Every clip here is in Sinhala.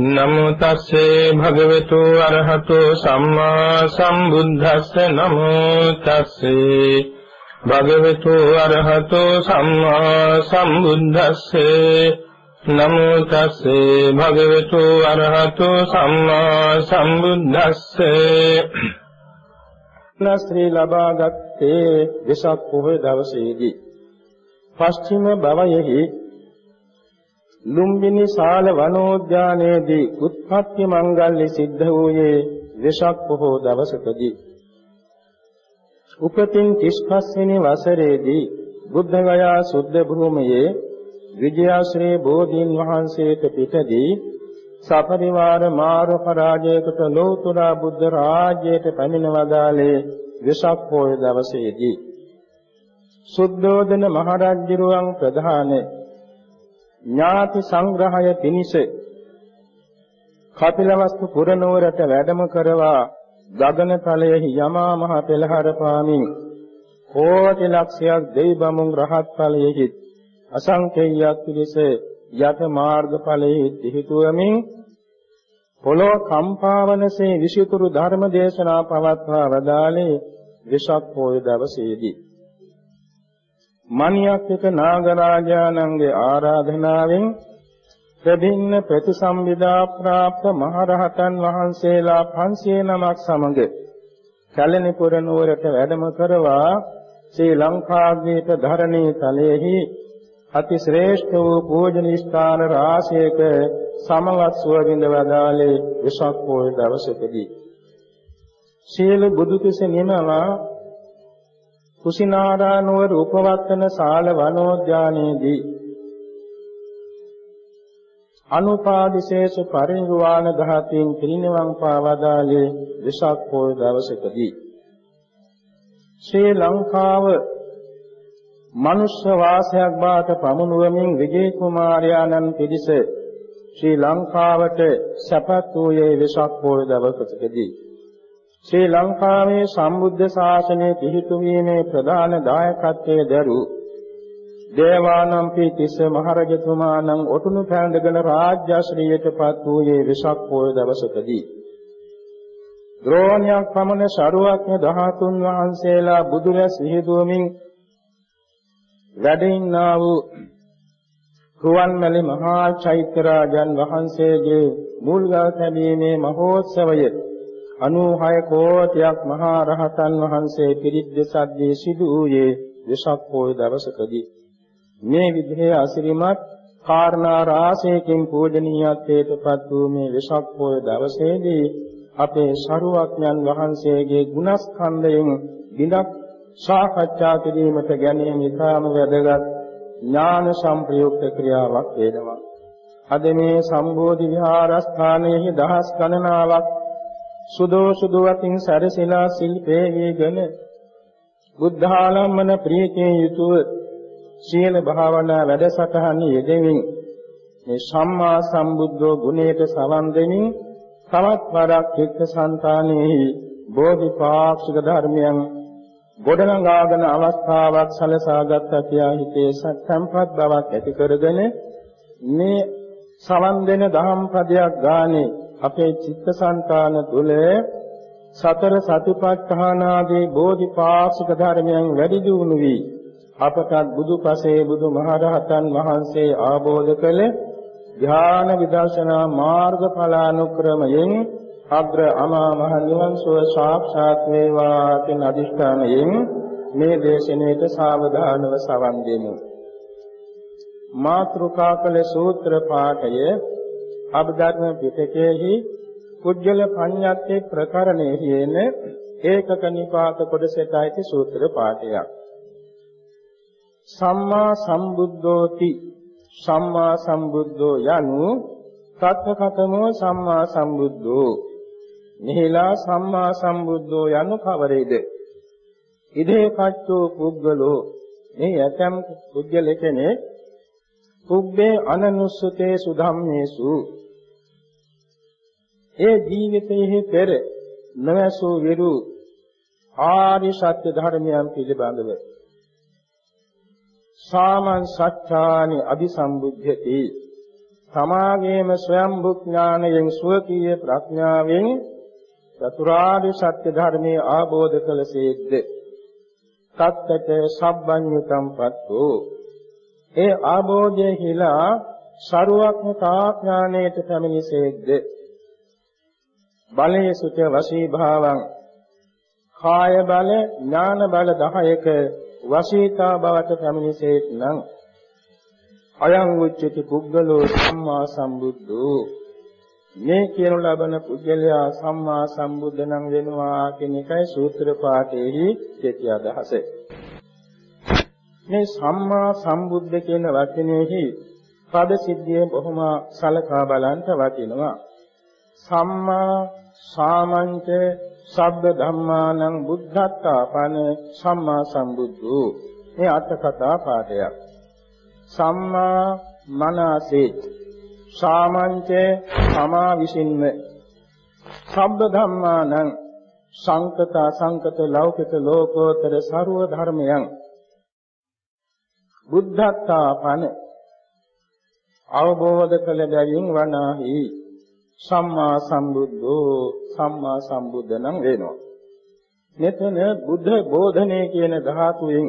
නමෝ තස්සේ භගවතු අරහතෝ සම්මා සම්බුද්දස්ස නමෝ තස්සේ භගවතු අරහතෝ සම්මා සම්බුද්දස්සේ නමෝ තස්සේ භගවතු අරහතෝ සම්මා සම්බුද්දස්සේ නස්ත්‍රී ලබාගත්තේ දසක් පොහොය දවසේදී. පස්චිම භවයෙහි ලුම්බිනි ශාල වනෝද්‍යානයේදී උත්පත්ති මංගල්‍ය සිද්ධ වූයේ වෙසක් පොහෝ දවසකදී. උපතින් 35 වෙනි වසරේදී බුද්ධ ගයා සුද්ධ භූමියේ විජයාශ්‍රී බෝධීන් වහන්සේට පිටදී සපරිවාර මාර පරාජයකට ලෝතුරා බුද්ධ රාජ්‍යයට පැමිණ වදාළේ වෙසක් පොය දවසේදී. සුද්ධෝදන මහරජුරුවන් ප්‍රධානයේ ඥාති සංග්‍රහය පිණිස කපිලවස්තු පුරනුවරට වැඩම කරවා ගගනතලයෙහි යමා මහ පෙළහර පාමින් කෝටි ලක්ෂයක් දෙවිබමුන් රහත් ඵලයෙහි අසංකේයයක් පිළිස යත මාර්ග ඵලයෙහි දිහිතුවමින් පොළොව කම්පාවනසේ විසිතුරු ධර්ම දේශනා පවත්වා වදාළේ විසක් පොය දවසේදී. මණියක් එක නාගරාජානන්ගේ ආරාධනාවෙන් ප්‍රභින්න ප්‍රතිසම්විදා ප්‍රාප්ත මහරහතන් වහන්සේලා 500 නමක් සමග කැලණිපුර නුවරට වැඩම කරවා ශ්‍රී ලංකාද්වීප ධරණී තලයේහි අති ශ්‍රේෂ්ඨ වූ පූජනීය ස්ථාන රාශියක සමවත් සුව විඳ වදාළේ විසක් පොය දවසකදී. සීල බුදු කුස නිමවා කුසිනාරානුවර උපවත්තන ශාල වනෝද්‍යානයේදී අනුපාදිශේෂ පරිනිර්වාණ ධාතීන් පිරිනිවන් පාවදාලේ විසක් පොය දවසකදී ශ්‍රී ලංකාව මනුෂ්‍ය වාසයක් බවට පමුණුවමින් විජේ කුමාරයාණන් පිරිස ශ්‍රී ලංකාවට සැපත් වූයේ විසක් පොය දවසකදී ශ්‍රී ලංකාවේ සම්බුද්ධ ශාසනය පිහිටුවීමේ ප්‍රධාන දායකත්වයේ දරූ දේවානම්පි තිස්ස මහරජතුමාණන් ඔටුනු පැඳගෙන රාජ්‍යශ්‍රීයටපත් වූයේ විසක් පොය දවසකදී ද්‍රෝණයක් පමණ සරුවක්ඥ 13 වහන්සේලා බුදුරැස් විහිදුවමින් වැඩ ඉන්නා වූ රුවන්මැලි මහා චෛත්‍යරාජන් වහන්සේගේ මුල්ගල් තැබීමේ මහෝත්සවය 96 කෝටියක් මහා රහතන් වහන්සේ පිරිත් දෙසද්දී සිදු වූයේ වෙසක් පොය දවසකදී මේ විදිහේ අසිරිමත් කාරණා රාශියකින් පූජනීයත්වයට පත් වූ මේ වෙසක් පොය දවසේදී අපේ ශරුවක්ඥන් වහන්සේගේ ගුණස්කන්ධයෙන් දිනක් සාකච්ඡා කිරීමට ගැනීම ඉතාම වැදගත් ඥාන සම්ප්‍රයුක්ත ක්‍රියාවක් වේදවා. අද මේ සම්බෝධි විහාරස්ථානයේ දහස් ගණනාවක් සුදෝ සුදුවතින් සැරසෙලා සිල්පේ වේගෙන බුද්ධාලම්මන ප්‍රීතියෙන් යුතුව සීල භාවනා වැඩසටහන යෙදෙමින් මේ සම්මා සම්බුද්ධෝ ගුණයට සවන් දෙමින් තවත් වරක් චිත්තසංතානෙහි බෝධිපාක්ෂික ධර්මයන් ගොඩනගාගෙන අවස්ථාවක් සලසාගත් කියා හිතේ සත්සම්පත් බවක් ඇති කරගෙන මේ සවන් දෙන දහම් පදයක් ගානේ අපේ චිත්තසංතාන තුළ සතර සතිපට්ඨානාදී බෝධිපාක්ෂික ධර්මයන් වැඩි දියුණු වී අපට බුදුපසේ බුදුමහරහතන් වහන්සේ ආબોධ කළ ධ්‍යාන විදර්ශනා මාර්ගඵලානුක්‍රමයෙන් අග්‍ර අමා මහ නිවන් සුව සාක්ෂාත් වේවා කියන අදිෂ්ඨානයෙන් මේ දේශනාවට සාවධානව සවන් දෙමු. මාත්‍රුකා කළ සූත්‍ර පාඨය අභධර්ම පිටකයේහි කුජල පඤ්ඤාත්තේ ප්‍රකරණයේ කියන ඒකක නිපාත කොටසට ඇති සූත්‍ර පාඨයක්. සම්මා සම්බුද්ධෝති සම්මා සම්බුද්ධෝ යනු තත්කතමෝ සම්මා සම්බුද්ධෝ මෙහිලා සම්මා සම්බුද්ධෝ යනු කවරේද? ඉදේ කච්චෝ පුද්ගලෝ මේ යතම් පුද්ගල කෙනෙක් පුබ්බේ අනනුස්සතේ සුධම්මේසු ඒ ජීවිතයේ පෙර නොඇසූ විරු ආර්ය සත්‍ය ධර්මයන් පිළිබඳව සාමං සත්‍යානි අபிසම්බුද්ධති. තමාගේම ස්වයම්බුඥාණයෙන් සුවකීය ප්‍රඥාවෙන් චතුරාර්ය සත්‍ය ධර්මයේ ආબોධ කළසේද්ද තත්තට සබ්බඤ්ඤතම් පත්තෝ. ඒ ආબોධය හිලා සරුවක්ම තාඥාණයට පැමිණිසේද්ද බලයේ සුත වශී භාවං කාය බල ඥාන බල 10ක වශීතා බවට පැමිණිසේත් නම් අයං උච්චති පුද්ගලෝ සම්මා සම්බුද්ධෝ මේ කියනු ලබන පුද්ගලයා සම්මා සම්බුද්ධ නම් වෙනවා කියන එකයි සූත්‍ර පාඨයේහි කෙටි අදහස. මේ සම්මා සම්බුද්ධ කියන වචනයේහි පද සිද්ධිය බොහොම සලකා බලන්න වටිනවා. සම්මා සාමංච සබ්බ ධම්මානං බුද්ධත්තාපන සම්මා සම්බුද්ධෝ. මේ අට කතා පාඩයක්. සම්මා මනසේ සාමංචේ සමා විසින්ම. සබ්බ ධම්මානං සංකත අසංකත ලෞකික ලෝකෝත්තර ਸਰව ධර්මයන්. බුද්ධත්තාපන. අවබෝධ කළ බැවින් වනාහි. සම්මා සම්බුද්ධෝ සම්මා සම්බුද්ධ නම් වෙනවා. මෙතන බුද්ධ බෝධනේ කියන ධාතුවෙන්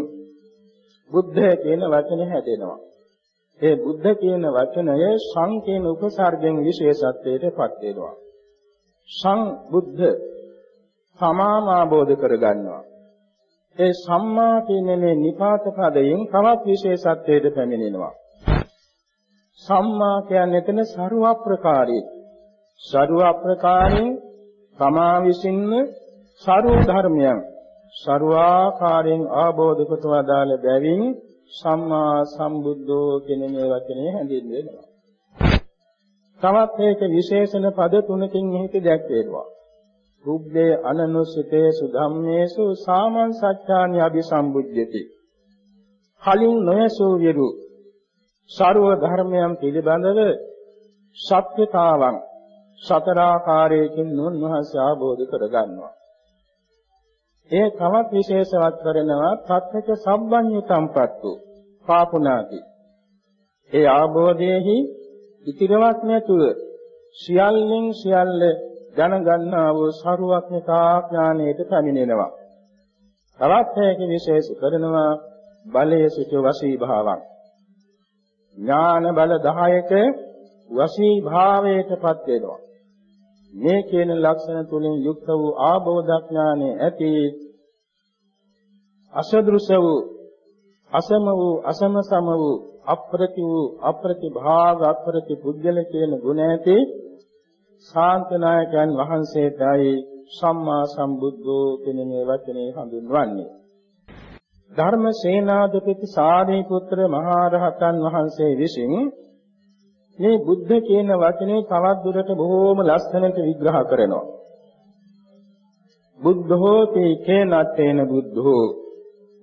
බුද්ධ කියන වචනේ හැදෙනවා. ඒ බුද්ධ කියන වචනය සං කියන උපසර්ගෙන් විශේෂත්වයට පත් වෙනවා. සං බුද්ධ සමාම ආબોධ කරගන්නවා. ඒ සම්මා කියන මේ නිපාත පදයෙන් තවත් විශේෂත්වයට පැමිණෙනවා. සම්මා කියන්නේ එතන ਸਰව ප්‍රකාරී ਸਰව අප්‍රකාරයෙන් තමා විසින්ම ਸਰව ධර්මයන් ਸਰවාකාරයෙන් ආબોධ කොට වදාළ බැවින් සම්මා සම්බුද්ධෝ කියන මේ වචනේ හැඳින්වෙනවා. තවත් මේක විශේෂණ පද තුනකින් මෙහිට දැක්වෙනවා. රුබ්බේ අනනුසිතේ සුධම්මේසු සාමං සත්‍යානි අபிසම්බුද්ධ්‍යති. කලින් නොයසූ විරු ਸਰව ධර්මයන් පිළිබඳව සත්‍යතාවන් සතර ආකාරයකින් නුන්වහන්සේ ආબોධ කරගන්නවා. ඒ තවත් විශේෂවත් කරනවා තත්ත්වක සම්බන්්‍යතම්පත්තු පාපුනාති. ඒ ආબોධයේහි ඉතිරවක් නැතුව සියල්ලෙන් සියල්ල දැනගන්නා වූ සරුවක්ඥතා ඥානයට පැමිණෙනවා. තවත් හේක විශේෂ කරනවා බලයේ සිට වසී භාවං. ඥාන බල 10ක වසී භාවයටපත් වෙනවා. මේ කියන ලක්ෂණ තුලින් යුක්ත වූ ආબોධඥානෙ ඇති අසදෘස වූ අසම වූ අසම සම වූ අප්‍රති වූ අප්‍රතිභාග අප්‍රති පුද්ගල කියන ගුණ ඇති ශාන්තනායකයන් වහන්සේටයි සම්මා සම්බුද්ධෝ කියන මේ වචනේ හඳුන්වන්නේ. ධර්ම සේනාධිපති සාරිපුත්‍ර මහා රහතන් වහන්සේ විසින් මේ බුද්ධ කියන වචනේ තවත් දුරට බොහෝම ලස්සනට විග්‍රහ කරනවා. බුද්ධෝ තේකේ නත්තේන බුද්ධෝ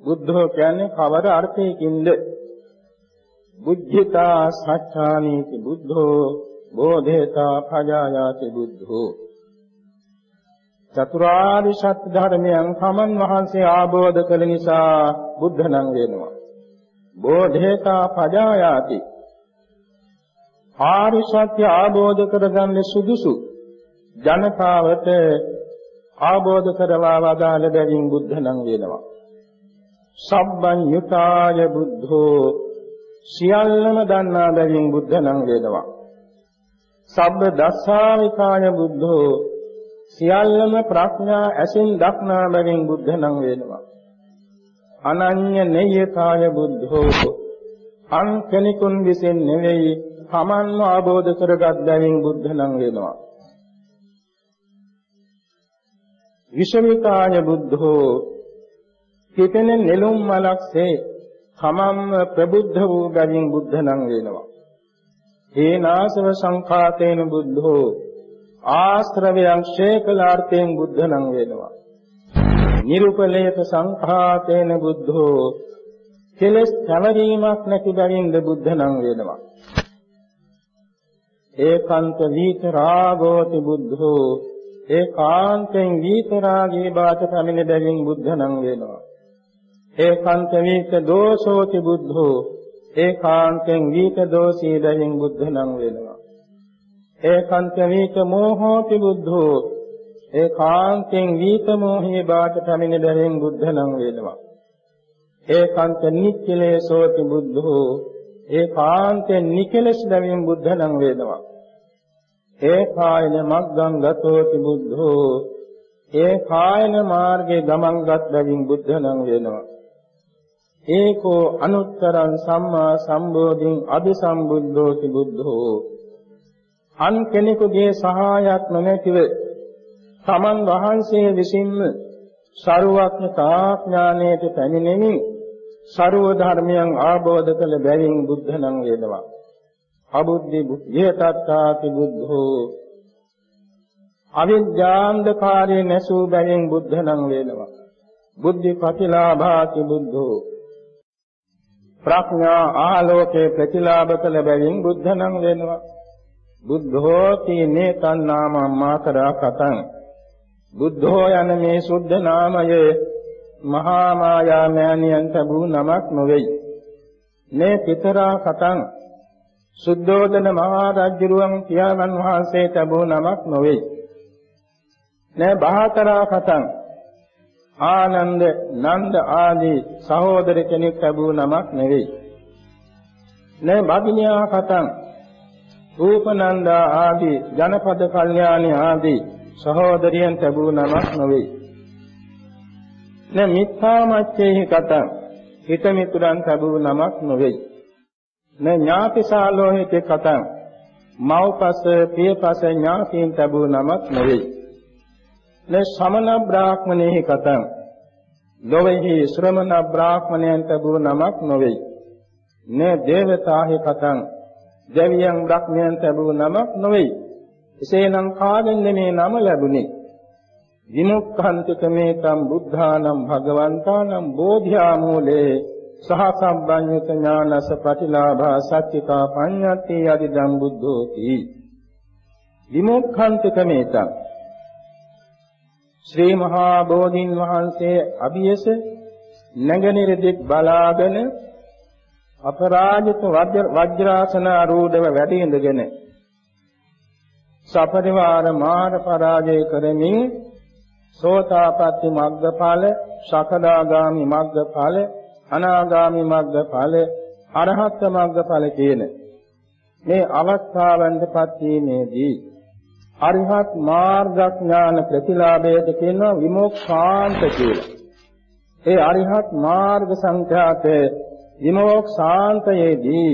බුද්ධෝ කියන්නේ කවර අර්ථයකින්ද? බුද්ධිතා සත්‍යානීති බුද්ධෝ බෝධේතා පජායාති බුද්ධෝ චතුරාර්ය සත්‍ය ධර්මයන් සමන් වහන්සේ ආબોධ කළ නිසා බුද්ධ නම් වෙනවා. බෝධේතා පජායාති ආරි සත්‍ය ආબોධ කරගන්න සුදුසු ජනතාවට ආબોධ කරවා වදාළ බැවින් බුද්ධ නම් වෙනවා. සබ්බඤ්ඤුතාය බුද්ධෝ සියල්ලම දන්නා බැවින් බුද්ධ නම් වෙනවා. සබ්බ දස්සාවිකාය බුද්ධෝ සියල්ලම ප්‍රඥා ඇසින් දක්නා බැවින් බුද්ධ නම් වෙනවා. අනඤ්‍ය නෙය්‍යකාය බුද්ධෝ අන් කෙනෙකුන් විසින් නෙවෙයි තමන්ව ආબોධ කරගත් බැවින් බුද්ධ නම් වෙනවා. විෂමිකාය බුද්ධෝ පිපෙන නෙළුම් මලක්සේ තමම්ම ප්‍රබුද්ධ වූ බැවින් බුද්ධ නම් වෙනවා. හේනාසව සංඛාතේන බුද්ධෝ ආශ්‍රවයන් ශේකලාර්ථයෙන් බුද්ධ නම් වෙනවා. නිරුපලේත සංඛාතේන බුද්ධෝ කෙලස් පැවරීමක් නැති බැවින්ද බුද්ධ නම් වෙනවා. ඒකාන්ත වීත රාගෝති බුද්ධෝ ඒකාන්තෙන් වීත රාගී බාට පැමිණ බැවින් බුද්ධ නම් වෙනවා. ඒකාන්ත වීත දෝෂෝති බුද්ධෝ ඒකාන්තෙන් වීත දෝෂී බැවින් බුද්ධ නම් වෙනවා. ඒකාන්ත වීත මෝහෝති බුද්ධෝ ඒකාන්තෙන් වීත මෝහී බාට පැමිණ බැවින් බුද්ධ නම් වෙනවා. ඒකාන්ත නික්ඛලේසෝති බුද්ධෝ ඒ කාන්තෙන් නිකලස් දැමීම බුද්ධ නම් වේදවා. ඒ කායන මග්ගං ගතෝති බුද්ධෝ ඒ කායන මාර්ගේ ගමන් ගත් බැවින් බුද්ධ නම් වෙනවා. ඒකෝ අනුත්තරං සම්මා සම්බෝධින් අභි සම්බුද්ධෝති බුද්ධෝ අන් කෙනෙකුගේ සහායක් නොමැතිව තමන් වහන්සේ විසින්ම සරුවක්ඥතා ඥානයට පැමිණෙමින් ਸਰව ධර්මයන් ආબોධ කළ බැවින් බුද්ධ නම් වේදවා. අබුද්ධි යේතත්තාති බුද්ධෝ අවිද්‍යාන්ධකාරයේ නැසූ බැවින් බුද්ධ නම් වේදවා. බුද්ධි ප්‍රතිලාභාති බුද්ධෝ ප්‍රඥා ආලෝකේ ප්‍රතිලාභ කළ බැවින් බුද්ධ නම් වේදවා. බුද්ධෝති නේතන් නාමම් මාතරා කතං බුද්ධෝ යන මේ සුද්ධ නාමයේ මහා මායා මෑණියන්ට වූ නමක් නොවේයි. මේ පිතරා කතං සුද්ධෝදන මහා රජුරුවන් පියාණන් වහන්සේට වූ නමක් නොවේයි. නේ බහතරා කතං ආනන්ද නන්ද ආදී සහෝදර කෙනෙක් ලැබූ නමක් නෙවෙයි. නේ බගිනියා කතං රූපනන්ද ආදී ජනපද කල්යාණී ආදී සහෝදරියන් ලැබූ නමක් නොවේ. න මිත්‍යාමච්ඡේහි කතං හිත මිතුරන් ලැබූ නමක් නොවේ. න ඥාතිසාලෝහිත කතං මව්පස පියපස ඥාතීන් ලැබූ නමක් නොවේ. න සමන බ්‍රාහ්මණේහි කතං ලොවේහි ශ්‍රමණ බ්‍රාහ්මණයන් ලැබූ නමක් නොවේ. න දේවතාහි කතං දෙවියන් බ්‍රහ්මයන් ලැබූ නමක් නොවේ. එසේනම් කාගෙන්ද මේ නම ලැබුණේ? විමුක්ඛන්තික මේතම් බුද්ධානම් භගවන්තානම් බෝධියා මූලේ සහසම්බඤ්ඤත ඥානස ප්‍රතිලාභා සච්චිකා පඤ්ඤාති යදිදම් බුද්ධෝති. විමුක්ඛන්තික මේතම්. ශ්‍රී මහා බෝධින් වහන්සේ අභියස නැගිනිර දික් බලාගෙන අපරාජිත වජ්‍රාසන ආරූඪව වැඩ ඉඳගෙන සපරිවාර මාන පරාජය කරමින් සෝතාපට්ටි මග්ගඵල, සකදාගාමි මග්ගඵල, අනාගාමි මග්ගඵල, අරහත් මග්ගඵල කියන මේ අවස්ථාවන්ටපත් වීමේදී අරිහත් මාර්ගඥාන ප්‍රතිලාභයට කියනවා විමෝක්ෂාන්ත කියලා. ඒ අරිහත් මාර්ග සංඛ්‍යාත විමෝක්ෂාන්තයේදී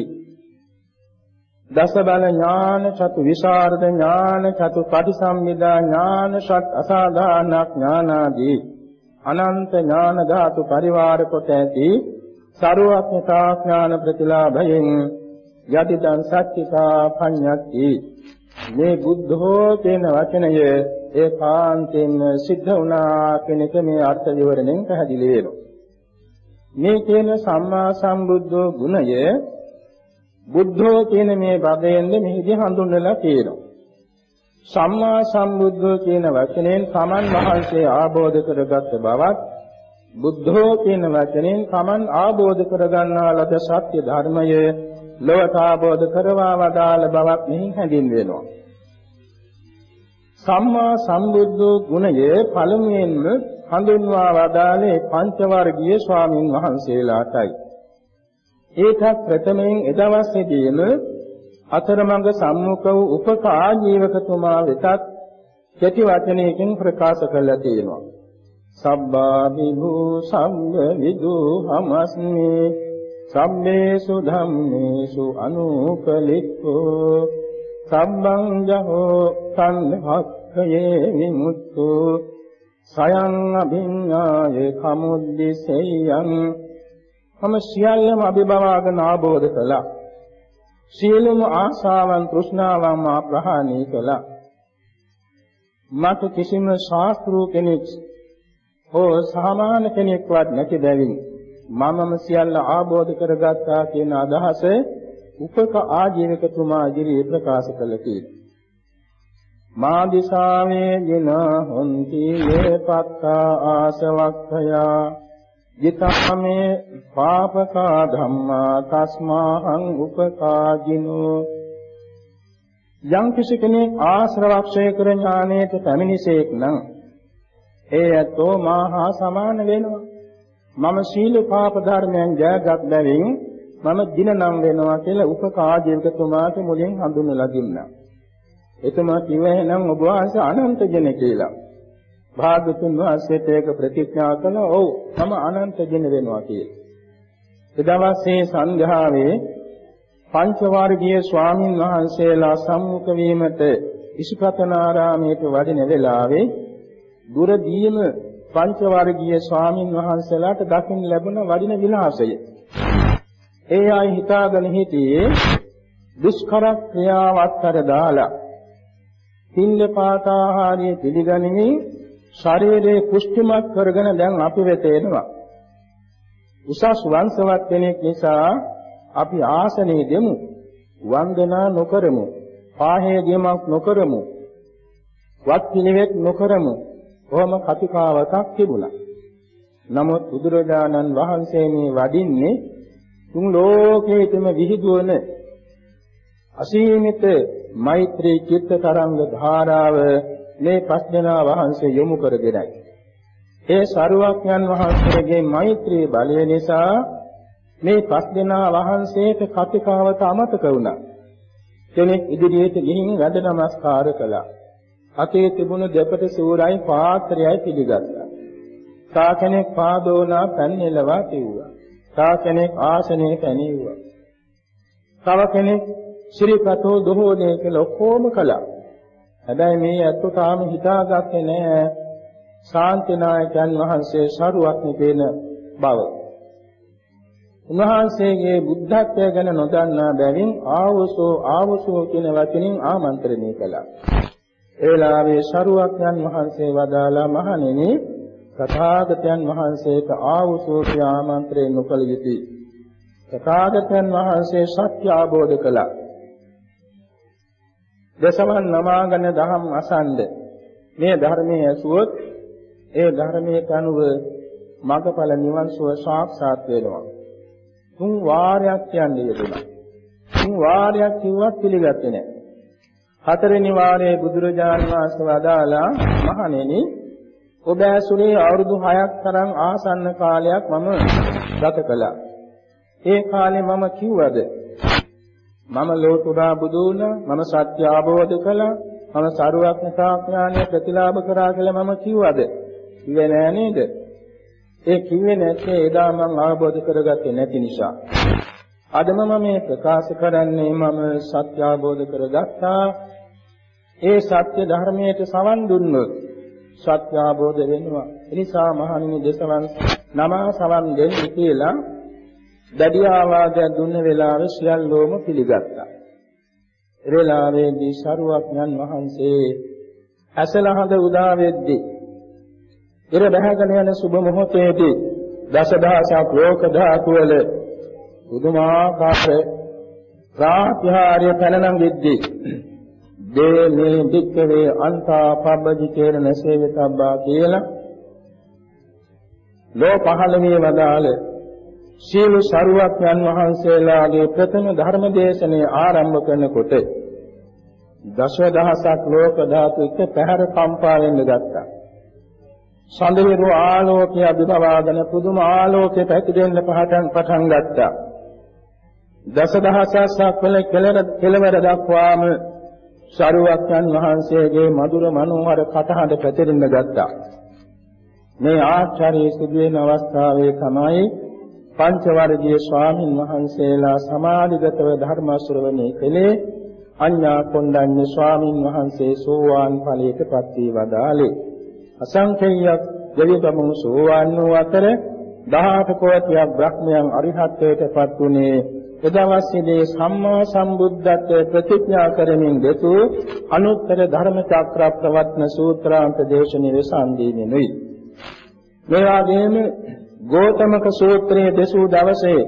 දස බල ඥාන චතු විසරද ඥාන චතු පටිසම්මිදා ඥාන සත් අසාධාරණ ඥානාදී අනන්ත ඥාන ධාතු පරිවාර කොට ඇති ਸਰවඥතා ඥාන ප්‍රතිලාභයෙන් යටිදන් සත්‍චිකා පඤ්ඤත්ති මේ බුද්ධෝ කියන වචනය ඒකාන්තයෙන්ම සිද්ධ වුණා කියන එක මේ අර්ථ විවරණයෙන් පැහැදිලි වෙනවා. මේ කියන සම්මා සම්බුද්ධෝ ගුණය බුද්ධෝ කියන මේ පදයෙන් මෙහිදී හඳුන්වලා තියෙනවා. සම්මා සම්බුද්ධෝ කියන වචනයෙන් සමන් වහන්සේ ආબોධ කරගත් බවත් බුද්ධෝ කියන වචනයෙන් සමන් ආબોධ කරගන්නා ලද සත්‍ය ධර්මය ලොවට ආબોධ කරවා වදාළ බවක් මෙහි හැඳින්වෙනවා. සම්මා සම්බුද්ධෝ ගුණය පළමුවෙන්ම හඳුන්වා වදාළේ පංච වර්ගීය ස්වාමින් වහන්සේලාටයි. ඒකත් ප්‍රථමයෙන් එදවසේදීම අතරමඟ සම්මුඛ වූ උපක ආජීවකතුමා වෙතත් කෙටි වචනයකින් ප්‍රකාශ කළා තියෙනවා. සබ්බා විභූ සම්ම විදු හමස්මි. සම්මේසු ධම්මේසු අනුපලික්ඛෝ සම්බං ජහෝ සංඝක්ඛයේ විමුක්ඛෝ සයං අභිඤ්ඤාය කමුද්දිසෙයං මම සියල්ලම අභිභවාගෙන ආબોධ කළා. සියලුම ආශාවන් තෘෂ්ණාවන් මා ප්‍රහාණය කළා. මට කිසිම ශාස්ත්‍රු කෙනෙක් හෝ සාමාන්‍ය කෙනෙක්වත් නැති බැවින් මමම සියල්ල ආબોධ කරගත්තා කියන අදහස උපක ආජීවකතුමා ඉදිරියේ ප්‍රකාශ කළකි. මා දිසාවේ ජින හොන්ති යේ පත්තා ආසවක්ඛයා. ජිතමේ පාපකා ධම්මා තස්මාහං උපකාජිනෝ යම් කිසි කෙනෙක් ආශ්‍රවක්ෂය කර ඥානයට පැමිණිසේක් නම් ඒ ඇත්තෝ මාහා සමාන වෙනවා මම සීල පාප ධර්මයන් ජයගත් බැවින් මම දිනනම් වෙනවා කියලා උපකාජීවකතුමාට මුලින් හඳුන්වලා දුන්නා. එතුමා කිව්වේ නම් ඔබ වහන්සේ අනන්ත ජන කියලා. භාගතුන් වහන්සේට ඒක ප්‍රතිඥා කළා. ඔව් මම අනන්ත ජන වෙනවා කියලා. එදවසේ සංඝයාවේ පංචවාර්ගීය ස්වාමින් වහන්සේලා සම්මුඛ වීමට ඉසිපතනාරාමයට වඩින වෙලාවේ දුරදීම පංචවාර්ගීය ස්වාමින් වහන්සේලාට දකින්න ලැබුණ වඩින විලාසය. ඒ අය හිතාගෙන හිටියේ දුෂ්කර ක්‍රියාවත් කර දාලා පින්ද පාතාහාරයේ පිළිගනිමින් ශරීරයේ කුෂ්ඨිමත් කරගෙන දැන් අපි වෙත එනවා. උසස් වංශවත් කෙනෙක් නිසා අපි ආසනේ දෙමු. වන්දනා නොකරමු. පාහේ දියමක් නොකරමු. වත් පිළිවෙත් නොකරමු. කොහොම කතිකාවතක් තිබුණා. නමුත් බුදුරජාණන් වහන්සේ මේ වඩින්නේ තුන් ලෝකේතම විහිදුවන අසීමිත මෛත්‍රී චිත්ත තරංග ධාරාව මේ ප්‍රඥා වහන්සේ යොමු කරගෙනයි. ඒ සරුවක්ඥන් වහන්සේගේ මෛත්‍රී බලය නිසා මේ ප්‍රඥා වහන්සේට කතිකාවත අමතක වුණා. කෙනෙක් ඉදිරියට ගිහින් වැඩ නමස්කාර කළා. අතේ තිබුණු දෙපට සූරයි පාත්‍රයයි පිළිගත්තා. තා කෙනෙක් පාදෝනා පැන්නෙලවා තිව්වා. තා කෙනෙක් ආසනයේ පැනෙව්වා. තව කෙනෙක් ශ්‍රීපතෝ දොහෝනේ කියලා ඔක්කොම කළා. හැබැයි මේ ඇත්තෝ තාම හිතාගත්තේ නෑ ශාන්තිනායකයන් වහන්සේ සරුවක් නිපේන බව. උන්වහන්සේගේ බුද්ධත්වය ගැන නොදන්නා බැවින් ආවසෝ ආවසෝ කියන වචنين ආමන්ත්‍රණය කළා. ඒ වෙලාවේ සරුවක්යන් වහන්සේ වදාලා මහණෙනි තථාගතයන් වහන්සේට ආවසෝ ආමන්ත්‍රණය නොකළ යුතුය. තථාගතයන් වහන්සේ සත්‍ය ආબોධ කළා. දසවන් නමාගෙන දහම් අසන්ද මේ ධර්මයේ ඇසුවොත් ඒ ධර්මයේ කනුව මගඵල නිවන් සුව සාක්ෂාත් වෙනවා. තුන් වාරයක් කියන්නේ යෙදුණා. තුන් වාරයක් කිව්වත් පිළිගත්තේ නැහැ. හතරෙනි වාරයේ බුදුරජාණන් වහන්සේ වදාලා මහණෙනි ඔබ ඇසුනේ අවුරුදු 6ක් තරම් ආසන්න කාලයක් මම ගත කළා. ඒ කාලේ මම කිව්වද මම ලෝතුරා බුදු වුණා මම සත්‍ය අවබෝධ කළා මම සරුවක්ඥතා ඥානය ප්‍රතිලාභ කරා කියලා මම කිව්වද? කිව්වේ නෑ නේද? ඒ කිව්වේ නැත්තේ එදා මම අවබෝධ කරගත්තේ නැති නිසා. අදම මම මේ ප්‍රකාශ කරන්නේ මම සත්‍ය අවබෝධ කරගත්තා. ඒ සත්‍ය ධර්මයට සවන් දුන්නොත් සත්‍ය අවබෝධ වෙනවා. එනිසා මහණෙනි දසවන් නම සවන් දෙන්න කියලා දැඩි ආවාදයක් දුන්න වෙලාවේ සියල්ලෝම පිළිගත්තා. ඒ වෙලාවේදී ශරුවක්ඥන් වහන්සේ ඇසලහඳ උදා වෙද්දී ඉර බහගෙන යන සුබ මොහොතේදී දසදහසක් ලෝක ධාතු වල පුදුමාකාර ප්‍රාත්‍යාරය පැනනම් වෙද්දී දේමේ දික්කවේ අන්තා පබ්බජි කේරණ සේවිතබ්බා කියලා ලෝ පහළ වේ වදාළ සීල සරුවක්යන් වහන්සේලාගේ ප්‍රථම ධර්ම දේශනය ආරම්භ කරනකොට දශදහසක් ලෝක ධාතු එක පැහැර කම්පා වෙන්න ගත්තා. සඳහිරු ආලෝකය අභිභවාගෙන පුදුම ආලෝකයට ඇතිවෙන්න පටන් පටන් ගත්තා. දසදහසක් වල කෙළවර දක්වාම සරුවක්යන් වහන්සේගේ මధుර මනෝහර කටහඬ පැතිරෙන්න ගත්තා. මේ ආචාර්ය සිදුවෙන අවස්ථාවේ තමයි පංච වර්ගීය ස්වාමින් වහන්සේලා සමාධිගතව ධර්ම ශ්‍රවණය කළේ අඤ්ඤා කොණ්ඩඤ්ඤ ස්වාමින් වහන්සේ සෝවාන් ඵලයටපත් වී වදාළේ. අසංඛේයයක් දෙවි බමුණු සෝවාන් වූ අතර 18 කෝටියක් බ්‍රහ්මයන් අරිහත්ත්වයටපත් වුණේ එදවසේදී සම්මා සම්බුද්ධත්වයේ ප්‍රතිඥා කරමින් දෙතු අනුත්තර ධර්ම චක්‍ර ප්‍රවත්න සූත්‍රාන්ත දේශනාවේ සම්දීනෙනුයි මේ වගේම ගෝතමක සූත්‍රයේ දෙසූ දවසේ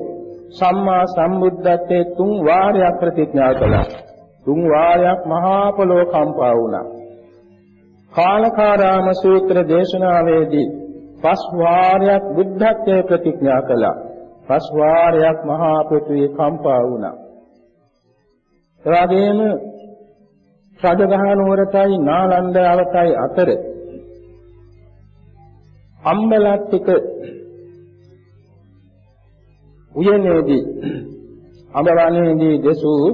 සම්මා සම්බුද්ධත්වයේ තුන් වාරයක් ප්‍රතිඥා කළා තුන් වාරයක් මහා පොළොව කම්පා වුණා කාලකාරාම සූත්‍ර දේශනාවේදී පස් වාරයක් බුද්ධත්වයේ ප්‍රතිඥා කළා. පස් වාරයක් මහා පෘථිවිය කම්පා වුණා. එවාගෙම රජගහ නුවරටයි නාලන්දාවටයි අතර අම්බලත්තික උයනේදී අඹවණේදී දසූ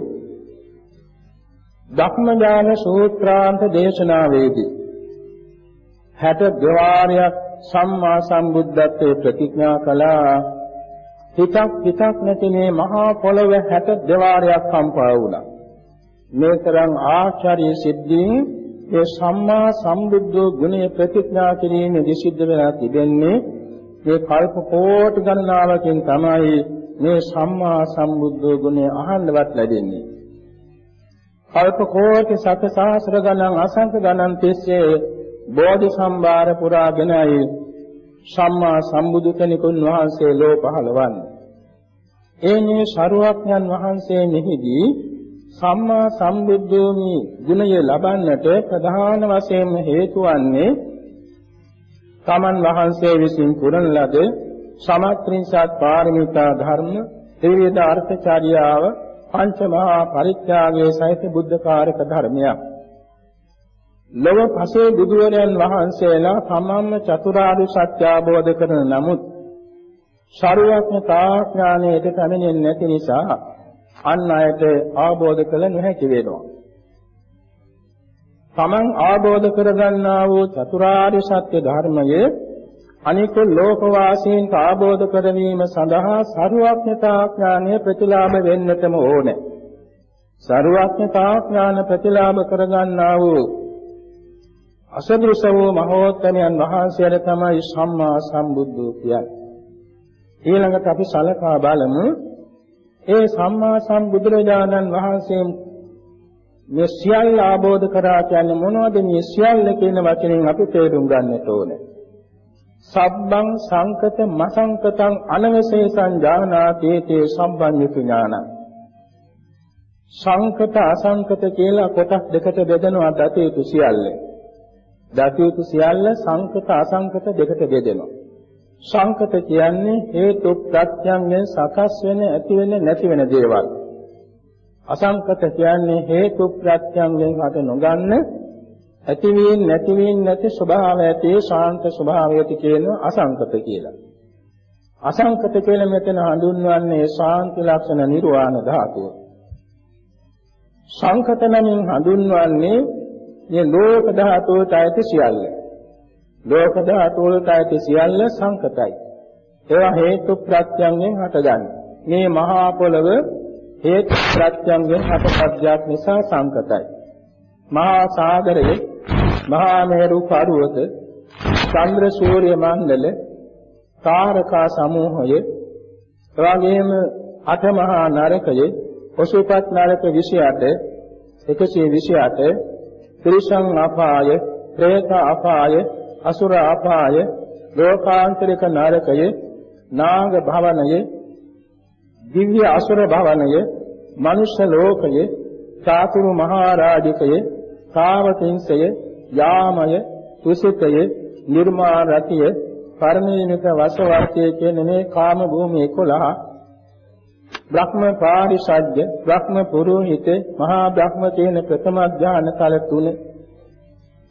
ධක්මඥාන සූත්‍රාන්ත දේශනාවේදී 60 දෙවාරයක් සම්මා සම්බුද්ධත්වයේ ප්‍රතිඥා කළා. හිතක් හිතක් නැති මේ මහා පොළව 60 දෙවාරයක් කම්පා වුණා. මේ තරම් ආචාර්ය සිද්ධීන් ඒ සම්මා සම්බුද්ධ ගුණය ප්‍රතිඥා කිරීමේදී සිද්ධ වෙලා තිබෙන්නේ මේ කල්ප කෝටි ගණනාවකින් තමයි මේ සම්මා සම්බුද්ධ ගුණය අහන්නවත් ලැබෙන්නේ කල්ප කෝටි සත සහස්‍ර ගණන් අසංඛ ගණන් තිස්සේ බෝධි සම්භාර පුරාගෙනයි සම්මා සම්බුදු කෙනෙකුන් වහන්සේ ලෝ පහළවන්නේ. ඒ මේ ශරුවක්ඥන් වහන්සේ මෙහිදී සම්මා සම්බුද්ධෝමි ගුණය ලබන්නට ප්‍රධාන වශයෙන් හේතු වන්නේ තමන් වහන්සේ විසින් පුරන ලද සමත්‍රිසත් පාරමිතා ධර්ම ත්‍රිවිධ අර්ථචාරියාව පංච මහා පරිත්‍යාගයේ සහිත බුද්ධ කාරක ධර්මයක්. ලොව පසේ බුදුවරයන් වහන්සේලා තමන්ම චතුරාර්ය සත්‍ය අවබෝධ කරන නමුත් ශරීරඥතා ඥානයට පැමිණෙන්නේ නැති නිසා අන් අයට අවබෝධ කළ නොහැකි වෙනවා. තමන් අවබෝධ කරගන්නා වූ චතුරාර්ය සත්‍ය ධර්මයේ අනික ලෝකවාසීන්ට අවබෝධ කරවීම සඳහා සරුවඥතා ඥානය ප්‍රතිලාභ වෙන්නටම ඕනේ. සරුවඥතා ඥාන ප්‍රතිලාභ කරගන්නා වූ අසදෘස වූ මහෝත්තමයන් වහන්සේලා තමයි සම්මා සම්බුද්ධෝ කියන්නේ. ඊළඟට අපි සලකා බලමු ඒ සම්මා සම්බුදුරජාණන් වහන්සේ මේ සියල්ල ආબોධ කරා කියන්නේ මොනවද මේ සියල්ල කියන වචනෙන් අපි තේරුම් ගන්නට ඕනේ. සබ්බං සංකත මසංකතං අනවශේෂං ඥානාතේ තේ සම්බන්්‍යතු ඥානං සංකත අසංකත කියලා කොටස් දෙකට බෙදනවා දතේතු සියල්ල. දතේතු සියල්ල සංකත අසංකත දෙකට බෙදෙනවා. සංකත කියන්නේ හේතු ප්‍රත්‍යයෙන් සකස් වෙන ඇති වෙන නැති වෙන දේවල්. අසංකත කියන්නේ හේතු ප්‍රත්‍යයෙන් හට නොගන්න ඇතිවීම නැතිවීම නැති ස්වභාවය ඇති ශාන්ත ස්වභාවයට කියන අසංකත කියලා. අසංකත කියලා මෙතන හඳුන්වන්නේ ශාන්ති ලක්ෂණ නිර්වාණ ධාතුව. සංකත නමින් හඳුන්වන්නේ මේ ලෝක ධාතුවට ඇති සියල්ල. ලෝක ධාතුවට ඇති සියල්ල සංකතයි. ඒවා හේතු ප්‍රත්‍යයෙන් හටගන්නේ. මේ මහා පොළව හේතු ප්‍රත්‍යයෙන් හටපත්යක් නිසා සංකතයි. මහා සාගරයේ මහා මේරු පර්වත චන්ද්‍ර සූර්ය මණ්ඩල තාරකා සමූහය එවැගේම අට මහා නරකයේ ඔසුපත් නරක 28 128 ත්‍රිසං අපාය പ്രേත අපාය අසුර අපාය ලෝකාන්තරික නරකයේ නාග භවනයේ දිව්‍ය අසුර භවනයේ මනුෂ්‍ය ලෝකයේ චාතුරු මහා රාජිකයේ සාවතිංසය යාමය තුසිතය නිර්මාණ රතිය පරිණිමිත වසවර්තිය කියන මේ කාම භූමි 11 බ්‍රහ්ම පාරිසජ්ජ බ්‍රහ්ම පුරෝහිත මහා බ්‍රහ්ම කියන ප්‍රථම ඥාන කල තුන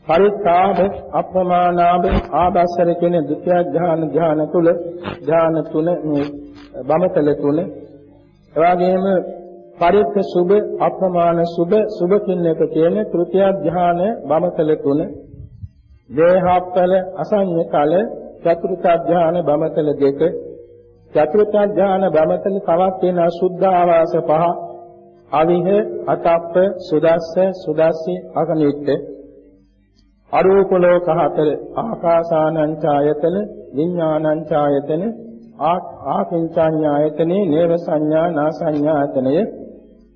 පරිත්තාබ අප්‍රමාණාබ ආදස්සර කියන ဒုတိ ය ඥාන ඥාන තුල ඥාන තුන මේ බමතල තුන එවාගෙම පරිත්ත සුභ අප්‍රමාණ සුභ සුභ කින්නක කියන තෘතිය ධ්‍යාන බමතල තුන. දේහප්පල අසඤ්ඤ කල චතුර්ථ ධ්‍යාන බමතල දෙක. චතුර්ථ ධ්‍යාන බමතල තවත් තියෙන සුද්ධ ආවාස පහ. අවිහ අතප්ප සුදස්ස සුදස්සි අගනිත්ත අරූප ලෝක හතර. ආකාසානං ඡායතන විඥානං ඡායතන ආකින්චඤ්ඤායතනේ නේව සංඥා නා සංඥායතනය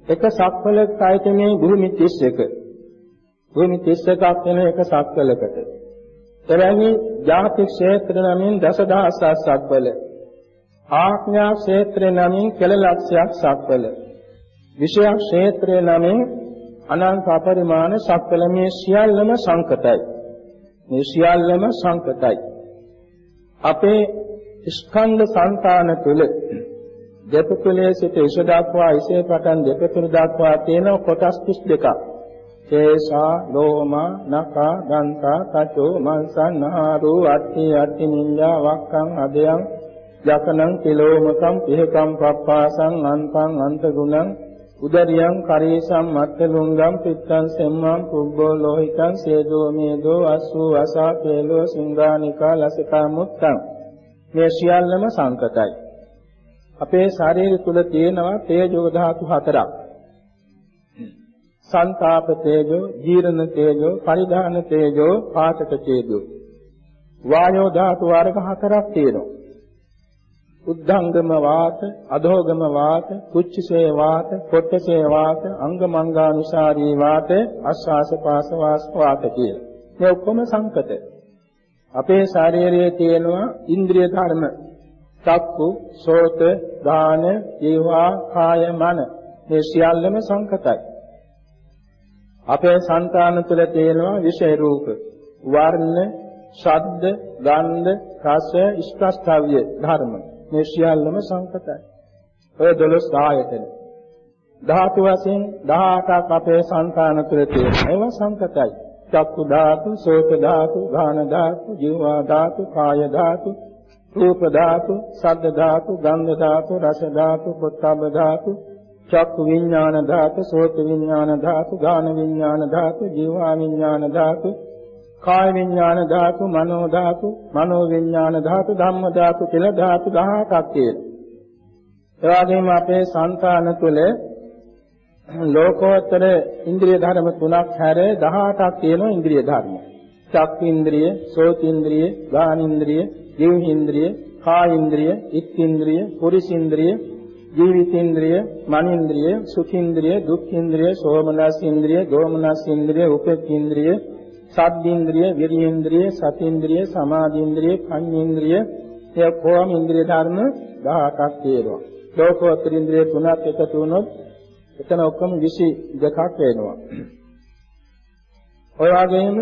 එක සක්වලක ආයතනේ භූමි 31 භූමි 31ක් වෙන එක සක්වලකට. එවැනි ජාති ක්ෂේත්‍ර නමින් දසදහසක් සක්වල. ආඥා ක්ෂේත්‍ර නමින් කෙල ලක්ෂයක් සක්වල. විෂය ක්ෂේත්‍ර නමින් අනන්ත අපරිමාණ සක්වල. මේ සියල්ලම සංකතයි. මේ සියල්ලම සංකතයි. අපේ ස්කන්ධ సంతාන තුල දෙපතුලේ සිට ඉස දක්වා ඉසේ පටන් දෙපතුල දක්වා තියෙන කොටස් 32ක්. කේසා, ලෝම, නඛා, දන්තා, කචෝ, මංසන්, නහාරෝ, අට්ටි, අට්ටි නිඤ්ඤා, වක්කං, අදයන්, යකනං, කිලෝමකම්, පිහකම්, පප්පාසං, අන්තං, අන්තගුණං, උදරියං, කරීසම්, මත්තලුංගම්, පිත්තං, සෙම්මං, පුබ්බෝ, ලෝහිතං, සේදෝ, මේදෝ, අස්සු, අසා, කේලෝ, සිංගානිකා, ලසිකා, මුත්තං මේ සියල්ලම සංකතයි. අපේ ශරීරය තුල තියෙනවා තේජෝ ධාතු හතරක්. සංතාප තේජෝ, ජීර්ණ තේජෝ, පරිධාන තේජෝ, පාචක තේජෝ. වායෝ ධාතු වර්ග හතරක් තියෙනවා. උද්ධංගම වාත, අධෝගම වාත, කුච්චසේ වාත, පොට්ටසේ වාත, අංගමංගානුසාරී වාත, අස්වාස පාස වාස වාත කියලා. මේ ඔක්කොම සංකත. අපේ ශරීරයේ තියෙනවා ඉන්ද්‍රිය ධර්ම. චක්කු, සෝත, ධාන, ජීවා, කාය, මන. මේ සියල්ලම සංකතයි. අපේ సంతාන තුළ තියෙනවා විෂය රූප, වර්ණ, ශබ්ද, ගන්ධ, රස, ස්පර්ශාව්‍ය ධර්ම. මේ සියල්ලම සංකතයි. ඔය 12 ආයතන. ධාතු වශයෙන් 18ක් අපේ సంతාන තුළ තියෙනවා. ඒවා සංකතයි. චක්කු ධාතු, සෝත ධාතු, ගාන ධාතු, ජීවා ධාතු, කාය ධාතු, රූප ධාතු, ශබ්ද ධාතු, ගන්ධ ධාතු, රස ධාතු, පොට්ටබ්බ ධාතු, චක්කු විඥාන ධාතු, සෝත විඥාන ධාතු, ගාන විඥාන ධාතු, ජීවා විඥාන ධාතු, කාය විඥාන ධාතු, මනෝ ධාතු, මනෝ විඥාන ධාතු, ධම්ම ධාතු කියලා ධාතු 18ක් තියෙනවා. ඒ වගේම අපේ సంతාන තුළ ලෝකෝත්තර ඉන්ද්‍රිය ධර්ම තුනක් හැර 18ක් තියෙනවා ඉන්ද්‍රිය ධර්ම. චක්ඛින්ද්‍රිය, සෝතින්ද්‍රිය, ගානින්ද්‍රිය, ජීවහින්ද්‍රිය, කායින්ද්‍රිය, ඉක්ඛින්ද්‍රිය, පුරිසින්ද්‍රිය, ජීවිතින්ද්‍රිය, මනින්ද්‍රිය, සුඛින්ද්‍රිය, දුක්ඛින්ද්‍රිය, සෝමනස්ඉන්ද්‍රිය, දෝමනස්ඉන්ද්‍රිය, උපේක්ඛින්ද්‍රිය, සද්දින්ද්‍රිය, විරියෙන්ද්‍රිය, සතින්ද්‍රිය, සමාධින්ද්‍රිය, පඤ්ඤේන්ද්‍රිය, ඒ කොහොම ඉන්ද්‍රිය ධර්ම 18ක් තියෙනවා. ලෝකෝත්තර ඉන්ද්‍රිය තුනක් එකතු වුණොත් එතන ඔක්කොම 22ක් වෙනවා. ඔය වගේම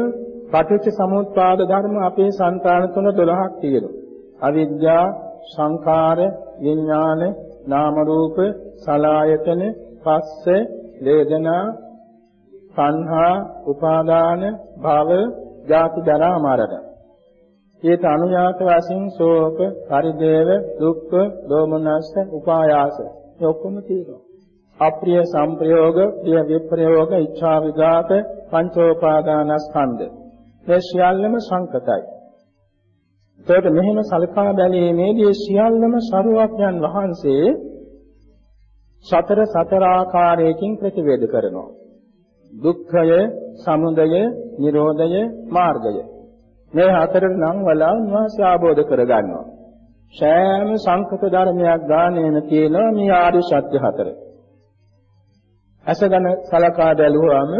පටිච්ච සමුප්පාද ධර්ම අපේ సంతාන තුන 12ක් තියෙනවා. අවිද්‍යා, සංඛාර, විඥාන, නාම රූප, සලායතන, පස්ස, වේදනා, සංහා, උපාදාන, භව, ජාති ජරා මරණ. ඒත අනුයාත වශයෙන් ශෝක, පරිදේව, දුක්ඛ, දෝමනස්ස, උපායාස. මේ ඔක්කොම තියෙනවා. අප්‍රිය සංප්‍රයෝග, ප්‍රිය විප්‍රයෝග, ඉච්ඡා විඝාත, පංචෝපාදානස්කන්ධ. මේ සියල්ලම සංකතයි. ඒකට මෙහෙම සලකා බැලීමේදී සියල්ලම සරුවඥන් වහන්සේ සතර සතර ආකාරයකින් ප්‍රතිවේද කරනවා. දුක්ඛය, සමුදය, නිරෝධය, මාර්ගය. මේ හතරට නම් වලා උන්වහන්සේ ආબોධ කරගන්නවා. සෑම සංකත ධර්මයක් ගානේන තියෙනවා මේ ආර්ය සත්‍ය හතර. ඇස ගැන සලකා බැලුවාම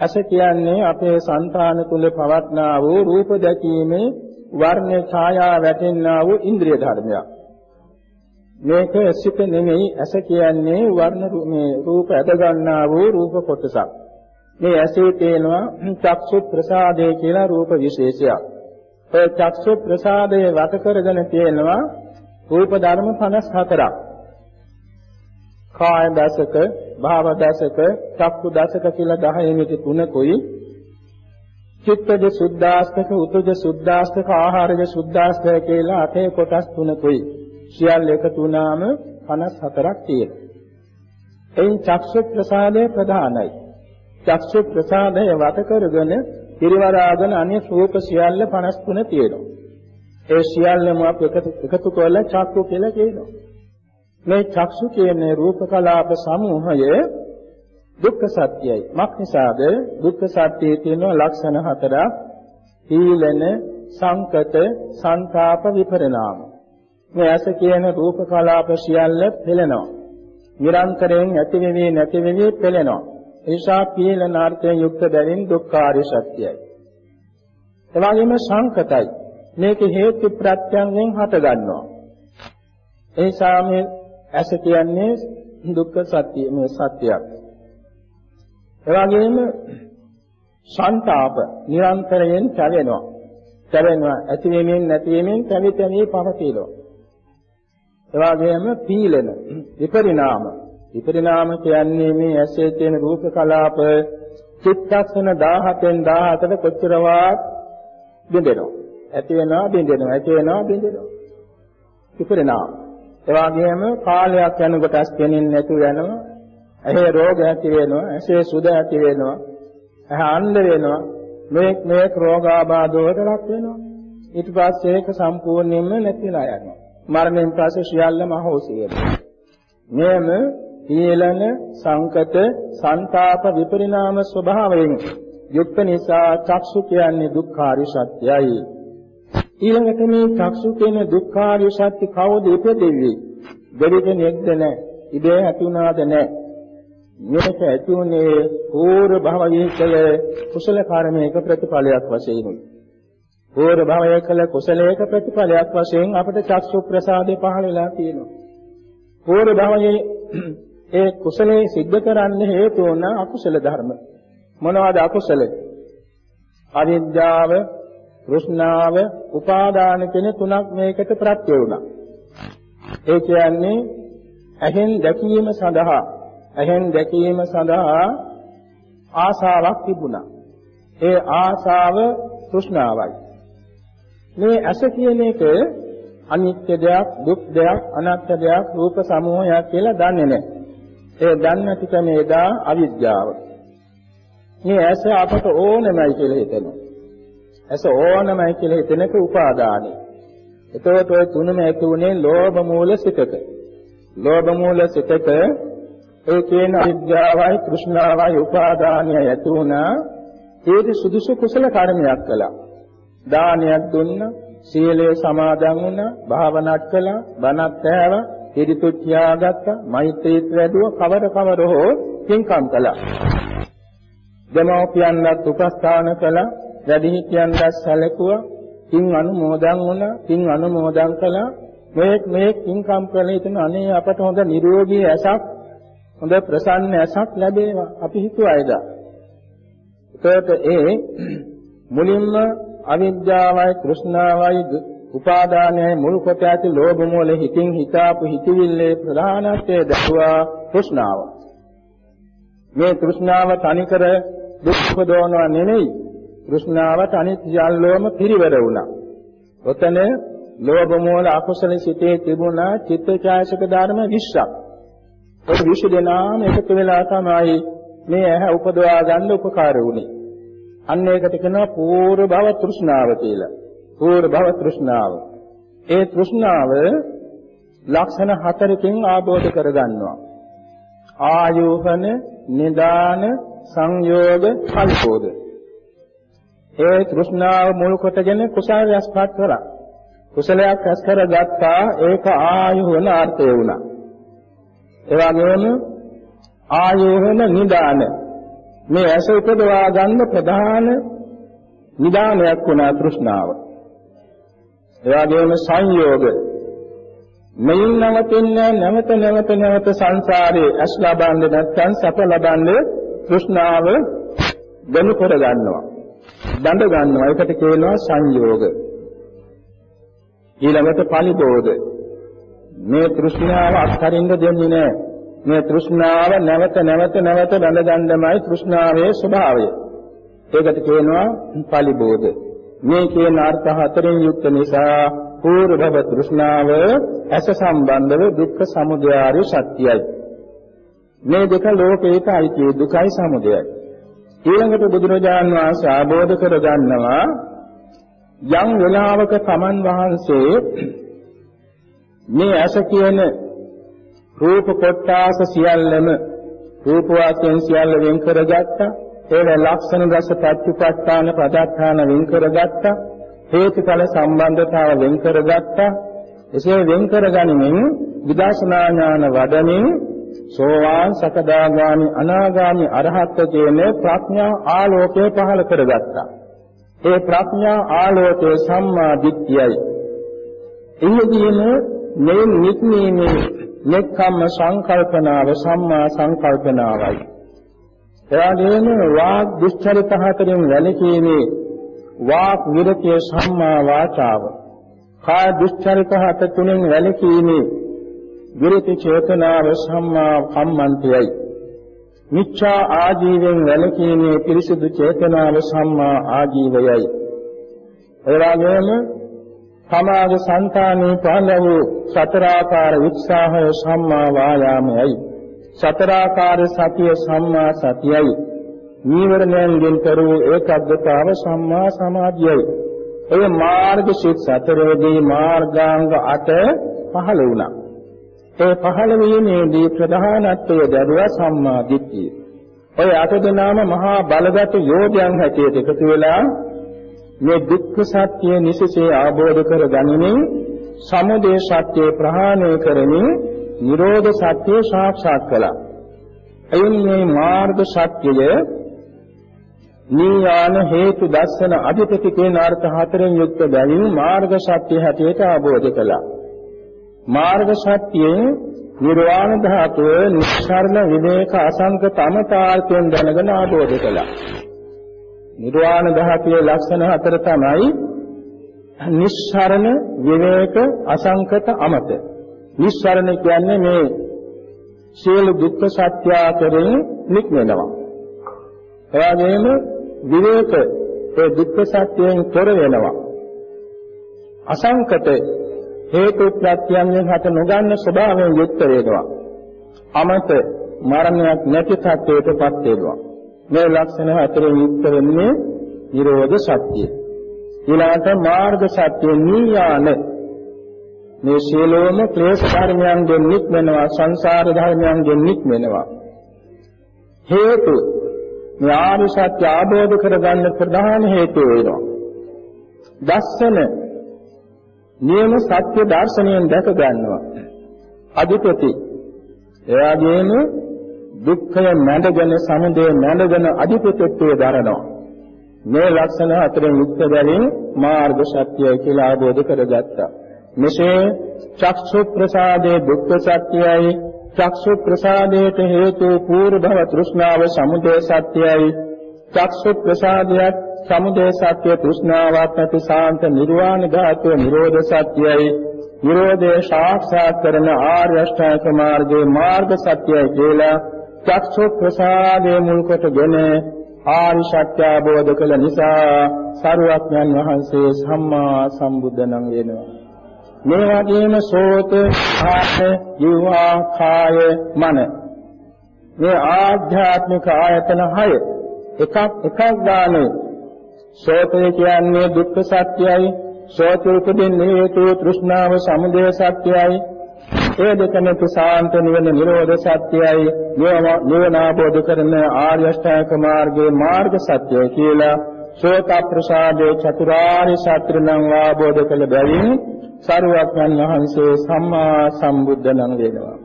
ඇස කියන්නේ අපේ సంతාන තුල පවත්නා වූ රූප දැකීමේ වර්ණ ඡායා වැටෙන්නා වූ ඉන්ද්‍රිය ධර්මයක්. මේක සිත නෙමෙයි ඇස කියන්නේ වර්ණ මේ රූප ඇද ගන්නා වූ රූප කොටසක්. මේ ඇසේ තියෙනවා චක්සු ප්‍රසාදේ කියලා රූප විශේෂයක්. ඒ චක්සු ප්‍රසාදයේ වට කරගෙන තියෙනවා රූප ධර්ම 54ක්. කාය දසක, භාව දසක, චක්කු දසක කියලා 10 මිති තුනකුයි. චිත්තජ සුද්ධාස්තක, උතුජ සුද්ධාස්තක, ආහාරජ සුද්ධාස්තක කියලා අටේ කොටස් තුනකුයි. සියල්ල එකතු වුණාම 54ක් තියෙනවා. එයින් චක්ෂු ප්‍රසාදය ප්‍රධානයි. චක්ෂු ප්‍රසාදය වට කරගෙන පිරිවරාගෙන අනෙක් රූප සියල්ල 53 තියෙනවා. ඒ සියල්ලම අපි එකතු කරලා චක්කු කියලා කියනවා. මේ චක්සු කියන රූප කලාප සමූහය දුක්ඛ සත්‍යයි. මක් නිසාද? දුක්ඛ සත්‍යයේ තියෙන ලක්ෂණ හතරක්. පීලන සංකත සංతాප විපරිණාම මේ ඇස කියන රූප කලාප සියල්ල පෙළෙනවා නිරන්තරයෙන් ඇති වෙවි නැති වෙවි පෙළෙනවා ඒසා පීලනාර්ථයෙන් යුක්ත බැවින් දුක්ඛාරිය සත්‍යයි එවාගෙම සංකතයි මේක හේතු ප්‍රත්‍යයෙන් හට ගන්නවා ඒසා මේ ඇස කියන්නේ දුක්ඛ සත්‍ය මේ සත්‍යයක් එවාගෙම සංతాප නිරන්තරයෙන් කැවෙනවා. කැවෙනවා ඇති වෙමින් නැති වෙමින් කැවි කැවි පවතිනවා. ඒ වගේම පීලන විපරිණාම විපරිණාම කියන්නේ මේ ඇසේ තියෙන රූප කලාප චිත්තක්ෂණ 17න් 17ට කොච්චරවත් බිඳෙනවා. ඇති වෙනවා බිඳෙනවා ඇති වෙනවා බිඳෙනවා. විපරිණාම. ඒ වගේම කාලයක් යනකොට ඇස් පෙනෙන්නේ නැතුව යනවා. ඇහි රෝග ඇති වෙනවා. ඇසේ සුද ඇති වෙනවා. ඇහැ අන්ධ වෙනවා මේක මේක රෝගාබාධ වලට ලක් වෙනවා ඊට පස්සේ ඒක සම්පූර්ණයෙන්ම නැතිලා යනවා මරණයෙන් පස්සේ සියල්ලම අහෝසි වෙනවා මෙයම ඊළඟ සංකත සංతాප විපරිණාම ස්වභාවයෙන් යුක්ත නිසා චක්සු කියන්නේ දුක්ඛාරිය සත්‍යයි ඊළඟට මේ චක්සු කියන දුක්ඛාරිය සත්‍ය කවුද ඉපදෙන්නේ දෙවි කෙනෙක්ද නැහැ ඉබේ ඇති වුණාද නැහැ මේක ඇති උනේ පූර්ව භවයේ කළ කුසල කර්මයක ප්‍රතිඵලයක් වශයෙන් උයි. පූර්ව භවයේ කළ කුසලයක ප්‍රතිඵලයක් වශයෙන් අපට චක්සු ප්‍රසාදේ පහළ වෙලා තියෙනවා. පූර්ව භවයේ ඒ කුසලයේ සිද්ධ කරන්න හේතු වන අකුසල ධර්ම. මොනවද අකුසල? අවිද්‍යාව, තෘෂ්ණාව, උපාදාන කියන තුනක් මේකට ප්‍රත්‍ය වුණා. ඒ කියන්නේ ඇහෙන් දැකීම සඳහා ඇහෙන් දැකීම සඳහා ආසාවක් තිබුණා. ඒ ආසාව තෘෂ්ණාවයි. මේ ඇස කියන එක අනිත්‍ය දෙයක්, දුක් දෙයක්, අනාත්ම දෙයක්, රූප සමූහයක් කියලා දන්නේ නැහැ. ඒ දන්න ටික මේදා අවිද්‍යාව. මේ ඇස අපට ඕනමයි කියලා හිතෙනවා. ඇස ඕනමයි කියලා හිතෙනක උපාදානෙ. එතකොට ඔය තුනම ඇති උනේ ලෝභ මූල සිතක. ලෝභ මූල සිතක ඒ කියන අවිද්‍යාවයි තෘෂ්ණාවයි උපාදානයයි ඇති වුණා ඒක සුදුසු කුසල කර්මයක් කළා දානයක් දුන්න සීලය සමාදන් වුණා භාවනාත් කළා බණත් ඇහැවා පිරිතුත් තියාගත්තා මෛත්‍රීත් වැඩුව කවර කවර හෝ පින්කම් කළා දෙමෝපියන්වත් උපස්ථාන කළා වැඩිහිටියන්වත් සැලකුවා. පින් අනුමෝදන් වුණා. පින් අනුමෝදන් කළා. මේ මේ පින්කම් කළ ඉතින් අනේ අපට හොඳ නිරෝගී ඇසක් හොඳ ප්‍රසන්න ඇසක් ලැබේවා. අපි හිතුවයිද ඒකට ඒ මුලින්ම අවිද්‍යාවයි තෘෂ්ණාවයි උපාදානයයි මුල් කොට ඇති ලෝභ මූල හිතින් හිතාපු හිතවිල්ලේ ප්‍රධානත්වයේ දක්වා තෘෂ්ණාව මේ තෘෂ්ණාව තනිකර දුක් උපදවනවා නෙමෙයි. තෘෂ්ණාවට අනිත් සියල්ලෝම පිරිවර වුණා. ඔතන ලෝභ මූල අකුසල සිතේ තිබුණා චිත්තචෛතසික ධර්ම 20ක්. ඔය 20 දෙනාම එකතු වෙලා තමයි මේ ඇහැ උපදවා ගන්න උපකාර වුනේ. අන්න ඒකට කියනවා පූර්ව භව තෘෂ්ණාව කියලා. පූර්ව භව තෘෂ්ණාව. ඒ තෘෂ්ණාව ලක්ෂණ හතරකින් ආબોධ කරගන්නවා. ආයෝහන, නිදාන, සංයෝග, කල්පෝද. ඒ තෘෂ්ණාව මුල් කොටගෙන කුසල රැස්පත් කරා. කුසලයක් රැස් කරගත්තා ඒක ආයෝහන අර්ථය වුණා. ඒ වගේම ආයෝහන නිදාන මේ ඇස උපදවා ගන්න ප්‍රධාන නිදානයක් වුණා තෘෂ්ණාව. ඒ වගේම සංයෝග මෙයින් නවතින්නේ නැවත නැවත නැවත සංසාරේ ඇස් ලබන්නේ නැත්නම් සැප ලබන්නේ තෘෂ්ණාව ගනු කර ගන්නවා. දඬ ගන්නවා. ඒකට කියනවා සංයෝග. ඊළඟට පරිබෝධ මේ තෘෂ්ණාව අත්හරින්න දෙන්නේ නැහැ. මේ තෘෂ්ණාව නැවත නැවත නැවත බඳ ගන්නමයි තෘෂ්ණාවේ ස්වභාවය. ඒකට කියනවා පලිබෝධ. මේ කියන අර්ථ හතරෙන් යුක්ත නිසා පූර්ව භව තෘෂ්ණාව ඇස සම්බන්ධව දුක්ඛ සමුදයාරි සත්‍යයි. මේ දෙක ලෝකේට අයිති දුකයි සමුදයයි. ඊළඟට බුදුරජාන් වහන්සේ ආબોධ කර ගන්නවා යම් වෙලාවක තමන් වහන්සේ මේ ඇස කියන රූප කොටාස සියල්ලම රූප වාක්‍යයෙන් සියල්ල වෙන් කරගත්තා ඒ ලක්ෂණ රස ප්‍රතිපත්තාන පදත්තාන වෙන් කරගත්තා. හේතුඵල සම්බන්ධතාව වෙන් කරගත්තා. එසේ වෙන් කරගනිමින් විදර්ශනා ඥාන වඩමින් සෝවාන් සකදාගාමි අනාගාමි අරහත් කියන ප්‍රඥා ආලෝකය පහළ කරගත්තා. ඒ ප්‍රඥා ආලෝකයේ සම්මා දිට්ඨියයි. එහිදීම මේ නිත්මීමේ නෙක්ඛම්ම සංකල්පනාව සම්මා සංකල්පනාවයි. එවාගෙම වාග් දුස්චරිත හතරෙන් වැළකීමේ වාක් විරතිය සම්මා වාචාව. කාය දුස්චරිත හත තුනෙන් වැළකීමේ විරති චේතනාව සම්මා කම්මන්තයයි. මිච්ඡා ආජීවයෙන් වැළකීමේ පිරිසුදු චේතනාව සම්මා ආජීවයයි. එවාගෙම සමාජ సంతානේ පහළ වූ සතරාකාර උත්සාහය සම්මා වායාමයයි. සතරාකාර සතිය සම්මා සතියයි. නීවරණයෙන් කරූ ඒකග්ගතාව සම්මා සමාධියයි. ඒ මාර්ග සිත් සතරේදී මාර්ගාංග 8 පහළ වුණා. ඒ පහළ වීමේදී ප්‍රධානත්වය දැරුවා සම්මා දිට්ඨිය. ඔය අට දෙනාම මහා බලගත් යෝධයන් හැටියට එකතු වෙලා මේ දුක්ඛ සත්‍ය නිසසේ ආબોධ කර ගනිමින් සමුදය සත්‍ය ප්‍රහාණය කරමින් නිරෝධ සත්‍ය සාක්ෂාත් කළා. එයින් මේ මාර්ග සත්‍යය නීයාන හේතු දර්ශන අධිපති කියන අර්ථ හතරෙන් යුක්ත බැවින් මාර්ග සත්‍ය හැටියට ආબોධ කළා. මාර්ග සත්‍යයේ නිර්වාණ ධාතුව නිස්සාරණ විවේක අසංක තමතාර්ථයෙන් දැනගෙන ආબોධ කළා. නිර්වාණ ධාතුවේ ලක්ෂණ හතර තමයි නිස්සාරණ විවේක අසංකත අමත. නිස්සාරණ කියන්නේ මේ සියලු දුක්ඛ සත්‍ය අතරින් නික්මෙනවා. එවාගෙම විවේක ඒ දුක්ඛ සත්‍යයෙන් තොර වෙනවා. අසංකත හේතු ප්‍රත්‍යයන්ගෙන් හට නොගන්න ස්වභාවයෙන් යුක්ත වෙනවා. අමත මරණයක් නැති තත්ත්වයටපත් වෙනවා. මේ ලක්ෂණ හතරෙන් යුක්ත වෙන්නේ නිරෝධ සත්‍යය. ඊළාට මාර්ග සත්‍ය නියාන මේ සියලුම ක්ලේශ ධර්මයන්ගෙන් නික්මෙනවා සංසාර ධර්මයන්ගෙන් නික්මෙනවා. හේතු මේ ආර්ය සත්‍ය ආબોධ කරගන්න ප්‍රධාන හේතුව වෙනවා. දස්සන නියම සත්‍ය දර්ශනයෙන් දැක ගන්නවා. අධිපති එයාගේම දුක්ඛය මැඩගෙන සමුදය මැඩගෙන අධිපතිත්වයේ දරනවා. මේ ලක්ෂණ හතරෙන් යුක්ත බැවින් මාර්ග සත්‍යය කියලා ආબોධ කරගත්තා. මෙසේ චක්ෂු ප්‍රසාදේ දුක්ඛ සත්‍යයයි චක්ෂු ප්‍රසාදයට හේතු පූර්ව භව තෘෂ්ණාව සමුදය සත්‍යයයි චක්ෂු ප්‍රසාදයක් සමුදය සත්‍ය තෘෂ්ණාවක් නැති සාන්ත නිර්වාණ ධාතුව නිරෝධ සත්‍යයයි. නිරෝධය සාක්ෂාත් කරන ආර්ය අෂ්ටාංග මාර්ගයේ මාර්ග සත්‍යයයි කියලා චක්ෂු ප්‍රසාදයේ මුල් කොටගෙන ආරි සත්‍ය අවබෝධ කළ නිසා සරුවඥන් වහන්සේ සම්මා සම්බුද්ධ නම් වෙනවා. මේ වගේම සෝත, ආස, ජීවා, කාය, මන. මේ ආධ්‍යාත්මික ආයතන 6 එකක් එකක් ගානේ සෝතය කියන්නේ දුක්ඛ සත්‍යයයි සෝත උපදින්නේ හේතු තෘෂ්ණාව සමුදය සත්‍යයයි ඒ දෙකම ප්‍රසාන්ත නිවන නිරෝධ සත්‍යයයි නිවන අවබෝධ කරන ආර්ය අෂ්ටාංග මාර්ගයේ මාර්ග සත්‍යය කියලා සෝත ප්‍රසාදේ චතුරාර්ය සත්‍ය නම් අවබෝධ කළ බැවින් සරුවක්යන් වහන්සේ සම්මා සම්බුද්ධ නම් වෙනවා.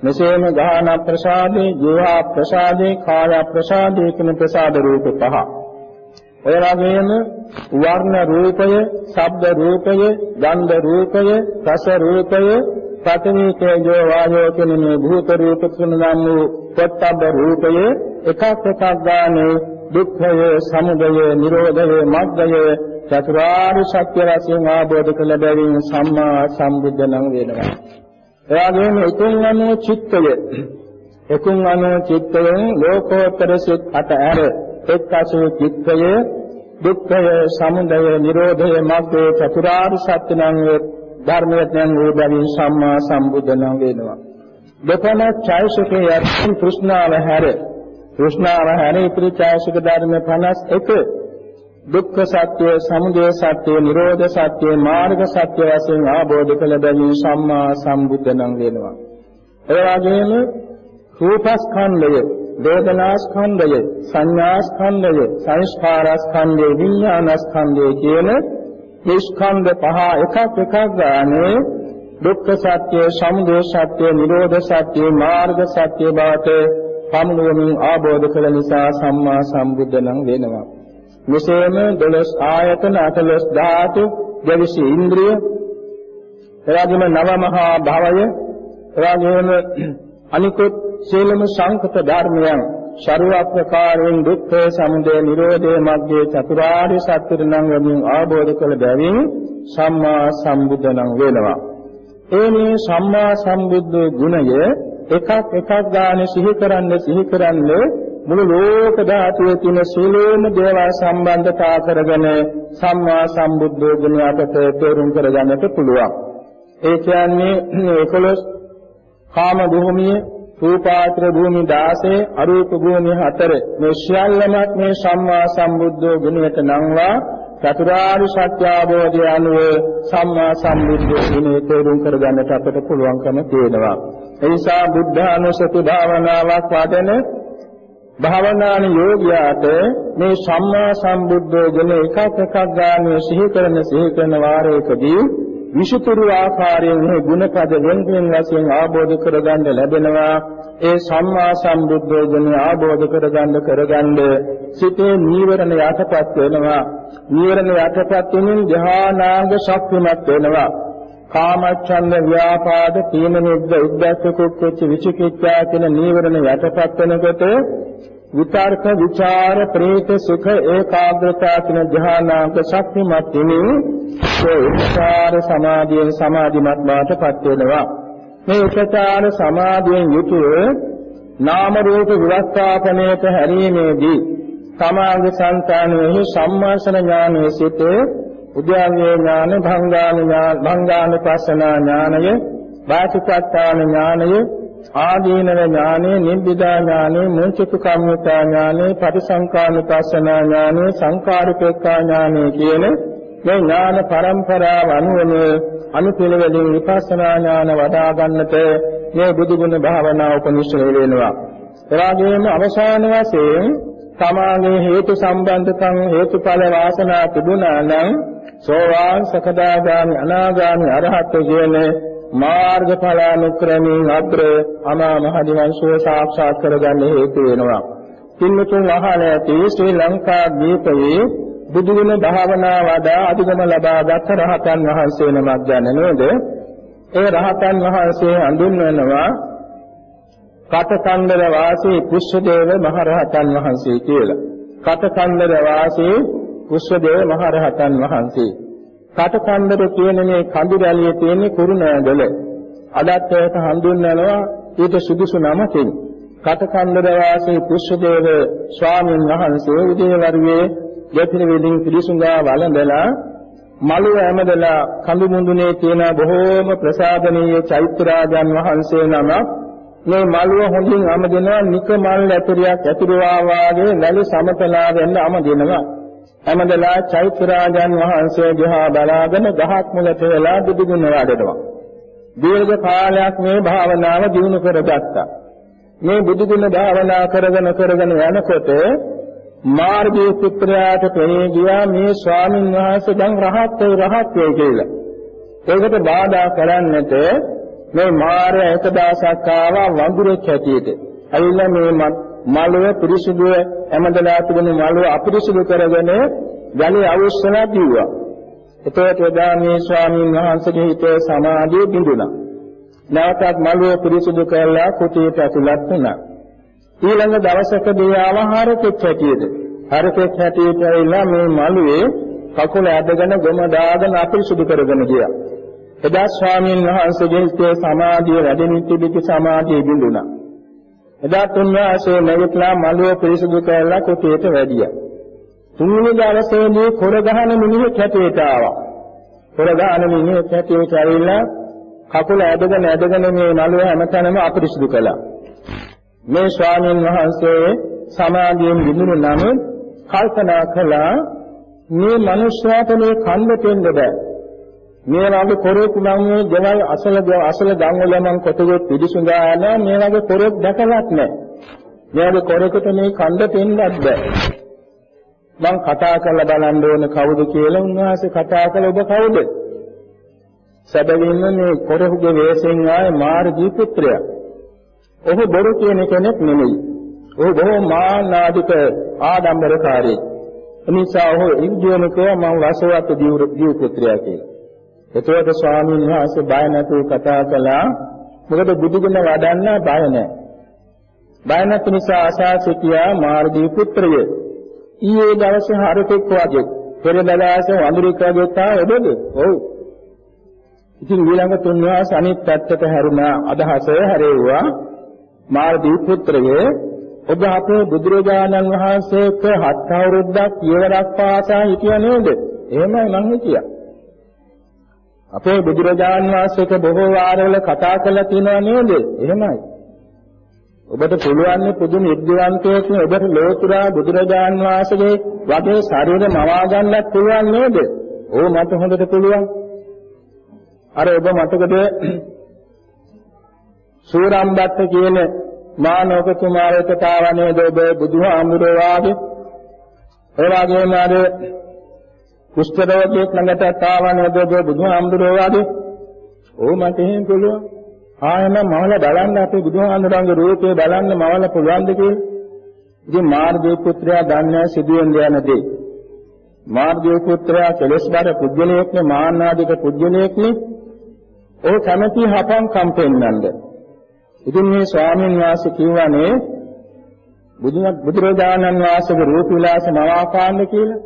මෙසේම ගාහන ප්‍රසාදේ, ජීවා ප්‍රසාදේ, කාය ප්‍රසාදේ කියන ප්‍රසාද රූප පහ. ඔය වගේම වර්ණ රූපය, ශබ්ද රූපය, ගන්ධ රූපය, රස රූපය, පඨවි තේජෝ වායෝ කියන මේ භූත රූප තුන නම් වූ පොට්ටබ්බ රූපය එකක් එකක් ගානේ දුක්ඛය, සමුදය, නිරෝධය, මග්ගය චතුරාර්ය සත්‍ය වශයෙන් ආબોධ කළ බැවින් සම්මා සම්බුද්ධ නම් වෙනවා. එවාගෙම උතුම් අනෝ චිත්තය එකුම් අනෝ චිත්තයෙන් ලෝකෝත්තර සිත් අට ඇර එක්කසු චිත්තය දුක්ඛය සමුදය නිරෝධය මග්ගය චතුරාර්ය සත්‍ය නම් ධර්මයෙන් වූ බැවින් සම්මා සම්බුද්ධ නම් වෙනවා. දෙපණ ඡායසකේ යර්ථ කෘෂ්ණාව හැර කෘෂ්ණාව හැර ඉතිරි ඡායසක ධර්ම 51 දුක්ඛ සත්‍ය, සමුදය සත්‍ය, නිරෝධ සත්‍ය, මාර්ග සත්‍ය වශයෙන් ආબોධ කළ බැවින් සම්මා සම්බුද්ධ නම් වෙනවා. ඒ වගේම රූපස්කන්ධය වේදනාස්කන්ධය, සංඥාස්කන්ධය, සංස්කාරස්කන්ධය, විඥානස්කන්ධය කියන මේ ස්කන්ධ පහ එකක් එකක් ගානේ දුක්ඛ සත්‍ය, සමුදය සත්‍ය, නිරෝධ සත්‍ය, මාර්ග සත්‍ය බවට පමුණුවමින් ආબોධ කළ නිසා සම්මා සම්බුද්ධ නම් වෙනවා. මෙසේම 12 ආයතන 18 ධාතු, දෙවිසි ඉන්ද්‍රිය, එවැගේම නව මහා භවය, එවැගේම අනිකුත් සීලම සංකත ධර්මයන් ශරුවක් ප්‍රකාරයෙන් දුක්ඛ සමුදය නිරෝධය මග්ගේ චතුරාර්ය සත්‍ය නම් වලින් ආબોධ කළ බැවින් සම්මා සම්බුද්ධ නම් වෙනවා. ඒ මේ සම්මා සම්බුද්ධ ගුණය එකක් එකක් ගානේ සිහි කරන්න සිහි කරන්න මුළු ලෝක ධාතුවේ තියෙන සීලෝම දේවල් සම්බන්ධතා කරගෙන සම්මා සම්බුද්ධ ගුණය අපට තේරුම් කරගන්නට පුළුවන්. ඒ කියන්නේ 11 කාම භූමියේ රූපාත්‍ර භූමි 16 අරූප භූමි 4 මේ සියල්ලම මේ සම්මා සම්බුද්ධ ගුණයට නම්වා චතුරාර්ය සත්‍ය අවබෝධය අනුව සම්මා සම්බුද්ධ ගුණය තේරුම් කරගන්නට අපට පුළුවන්කම තියෙනවා. ඒ නිසා බුද්ධානුස්සති භාවනාවක් වඩන භාවනාන යෝගියාට මේ සම්මා සම්බුද්ධ ගුණ එකක් එකක් ගානේ සිහි කරන සිහි කරන වාරයකදී විසුතුරු ආකාරයෙන් මේ ගුණපද වෙන්වෙන් වශයෙන් ආબોධ කරගන්න ලැබෙනවා. ඒ සම්මා සම්බුද්ධ ගුණ ආબોධ කරගන්න කරගන්න සිතේ නීවරණ යටපත් වෙනවා. නීවරණ යටපත් වෙනින් ධානාංග ශක්තිමත් වෙනවා. කාමච්ඡන්ද ව්‍යාපාද තීන නිද්ද උද්දච්ච කුච්ච විචිකිච්ඡා කියන නීවරණ යටපත් වෙනකොට විතර්ක විචාර ප්‍රේත සුඛ ඒකාග්‍රතාව කියන ධානාංග ශක්තිමත් වෙමින් ඒ උපචාර සමාධියෙන් සමාධිමත් බවටපත් වෙනවා. මේ උපචාර සමාධියෙන් යුතුව නාම රූප විවස්ථාපනයට හැරීමේදී සමාධි සංකාණයෙහි සම්මාසන ඥානයේ සිට උද්‍යාවේ ඥාන භංගාන ඥාන භංගානුපස්සනා ඥානය වාචිකත්තාන ඥානය ආදීනව ඥානෙ නිබ්බිදා ඥානෙ මුංචිත කම්මිතා ඥානෙ පරිසංකානුපස්සනා ඥානෙ සංකාරිකේක්ඛා ඥානෙ කියන මේ ඥාන පරම්පරාව අනුවම අනුපිළිවෙලින් විපස්සනා ඥාන වඩා ගන්නට මේ බුදුගුණ භාවනාව උපනිශ්‍රේ වෙනවා. එවාගෙම අවසාන වශයෙන් තමාගේ හේතු සම්බන්ධකම් හේතුඵල වාසනා තිබුණා නම් සෝවාන් සකදාගාමි අනාගාමි අරහත් කියන මාර්ගඵලානුක්‍රමයෙන් අග්‍ර අමා මහ නිවන් සුව සාක්ෂාත් කරගන්න හේතු වෙනවා. පින්තුන් අහලා ඇති ශ්‍රී ලංකා දීපයේ බුදුගුණ භාවනා වඩා අධිගම ලබාගත් රහතන් වහන්සේ නමක් ගැන නේද? ඒ රහතන් වහන්සේ හඳුන්වනවා කටකන්දර වාසී කුෂ්ඨදේව මහ රහතන් වහන්සේ කියලා. කටකන්දර වාසී කුෂ්ඨදේව මහ රහතන් වහන්සේ. කටකන්දර කියන මේ කඳු රැළියේ තියෙන කුරුණෑගල. අදත් ඒක හඳුන්වනවා ඊට සුදුසු නමකින්. කටකන්දර වාසී කුෂ්ඨදේව ස්වාමීන් වහන්සේ උදේවරුේ දෙපිරිවෙලින් පිළිසුඟා වළඳලා මළුව ඇමදලා කඳු මුඳුනේ තියෙන බොහෝම ප්‍රසාදනීය චෛත්‍යරාජන් වහන්සේ නමක් මේ මළුව හොඳින් අමදිනවා නිකමල් ඇතුරියක් ඇතුරුවා වාගේ වැලි සමතලා වෙන්න අමදිනවා ඇමදලා චෛත්‍යරාජන් වහන්සේ දිහා බලාගෙන ගහක් මුලට වෙලා බුදුගුණ වඩනවා දීර්ඝ කාලයක් මේ භාවනාව දිනු කරගත්තා මේ බුදුගුණ භාවනා කරගෙන කරගෙන යනකොට මාර්ගයේ පුත්‍රයාට පෙනී ගියා මේ ස්වාමින් වහන්සේ දැන් රහත් වේ රහත් වේ කියලා. ඒකට බාධා කරන්නට මේ මාර්ය එක දවසක් ආවා වඳුරෙක් හැටියට. ඇවිල්ලා මේ මළුව පිරිසුදු හැමදලා තිබුණු මළුව අපිරිසුදු කරගෙන ගලේ අවශ්‍යලා දිව්වා. එතකොට එදා මේ ස්වාමින් වහන්සේගේ හිතේ සමාධිය බිඳුණා. නැවතත් මළුව පිරිසුදු කරලා කුටියට ඇතුළත් වුණා. ඊළඟ දවසකදී ආවහාරකෙක් හැටියට හරකෙක් හැටියට ඇවිල්ලා මේ මළුවේ කකුල ඇදගෙන ගොම දාගෙන අපිරිසුදු කරගෙන ගියා. එදා ස්වාමීන් වහන්සේගේ හිතේ සමාධිය වැඩෙමින් තිබිච්ච සමාධිය බිඳුණා. එදා තුන්වහන්සේ නැගිටලා මළුව පිරිසුදු කරලා කුටියට වැඩියා. තුන්වෙනි දවසේදී කොර ගහන මිනිහෙක් හැටියට ආවා. කොර ගහන මිනිහෙක් හැටියට ඇවිල්ලා කකුල ඇදගෙන ඇදගෙන මේ මළුව හැමතැනම අපිරිසුදු කළා. මේ ස්වාමීන් වහන්සේ සමාධියෙන් විඳුණු නමුත් කල්පනා කළා මේ මනුෂ්‍යයාට මේ කන්ද දෙන්න බෑ. මේ වගේ පොරොක් නම් මේ ගෙවල් අසල අසල ගම් වල මං කොටගොත් පිළිසුඳා යන මේ වගේ පොරොක් දැකලත් නැහැ. මෙයාගේ කොරකට මේ කණ්ඩ පෙන්නත් බෑ. මං කතා කරලා බලන්න ඕන කවුද කියලා උන්වහන්සේ කතා කළ ඔබ කවුද? සැබවින්ම මේ කොරහුගේ වේසෙන් ආයේ මාර්ගී පුත්‍රයා. ඔහු බොරු කියන කෙනෙක් නෙමෙයි. ඔහු බොහෝ මානාදික ආඩම්බරකාරී. එනිසා ඔහු ඉන්දියනකව මම වසවත් දිව් පුත්‍රයා කියලා. එතකොට ස්වාමීන් වහන්සේ බය නැතුව කතා කළා. මොකද බුදුගුණ වඩන්න බය නැහැ. බය නැති නිසා ආශා සිටියා මාර්ගී පුත්‍රය. ඊයේ දවසේ හරකෙක් වගේ පෙරදලාස වඳුරෙක් වගේ තා ඔබද? ඔව්. ඉතින් ඊළඟ තුන්වස් අනිත් පැත්තට හැරුණා අදහස හැරෙව්වා මාර්ගී පුත්‍රයේ ඔබ අපේ බුදුරජාණන් වහන්සේක හත් අවුරුද්දක් පියවරක් පාසා හිටියා නේද? එහෙමයි මං හිටියා. අපේ බුදුරජාණන් වහන්සේක බොහෝ වාරවල කතා කරලා තියෙනවා නේද? එහෙමයි. ඔබට පුළුවන් පුදු නිර්දිවන්තයෙක් නේ ඔබට ලෝතුරා බුදුරජාන් වහන්සේගේ වගේ ශරීර මවා ගන්නත් පුළුවන් නේද? ඕ මට හොඳට පුළුවන්. අර ඔබ මතකද සූරම්බත්ත කියන මානවක කුමාරයෙකුට ආව නේද ඔබ බුදුහාමුදුරුවෝ වාගේ? ඒ වගේම අර කුෂ්ඨ රෝගියෙක් ළඟට ආව නේද ඔබ බුදුහාමුදුරුවෝ වාගේ? ඕ මට එහෙම පුළුවන්. ආයෙම මවල බලන්න අපේ බුදුහාමුදුරන්ගේ රූපේ බලන්න මවල පුළුවන්ද කියලා. ඉතින් මාර්ගයේ පුත්‍රයා දන්නේ සිදුවෙන යන දේ. මාර්ගයේ පුත්‍රයා කෙලස් බර පුජ්‍යලයක් නේ මාන්නාදික පුජ්‍යලයක් නේ. ਉਹ කැමැති හපන් කම්පෙන්නන්ද. ඉතින් මේ ස්වාමීන් වහන්සේ කියවනේ බුදුරජාණන් වහන්සේගේ රූප විලාස මවාපාන්න කියලා.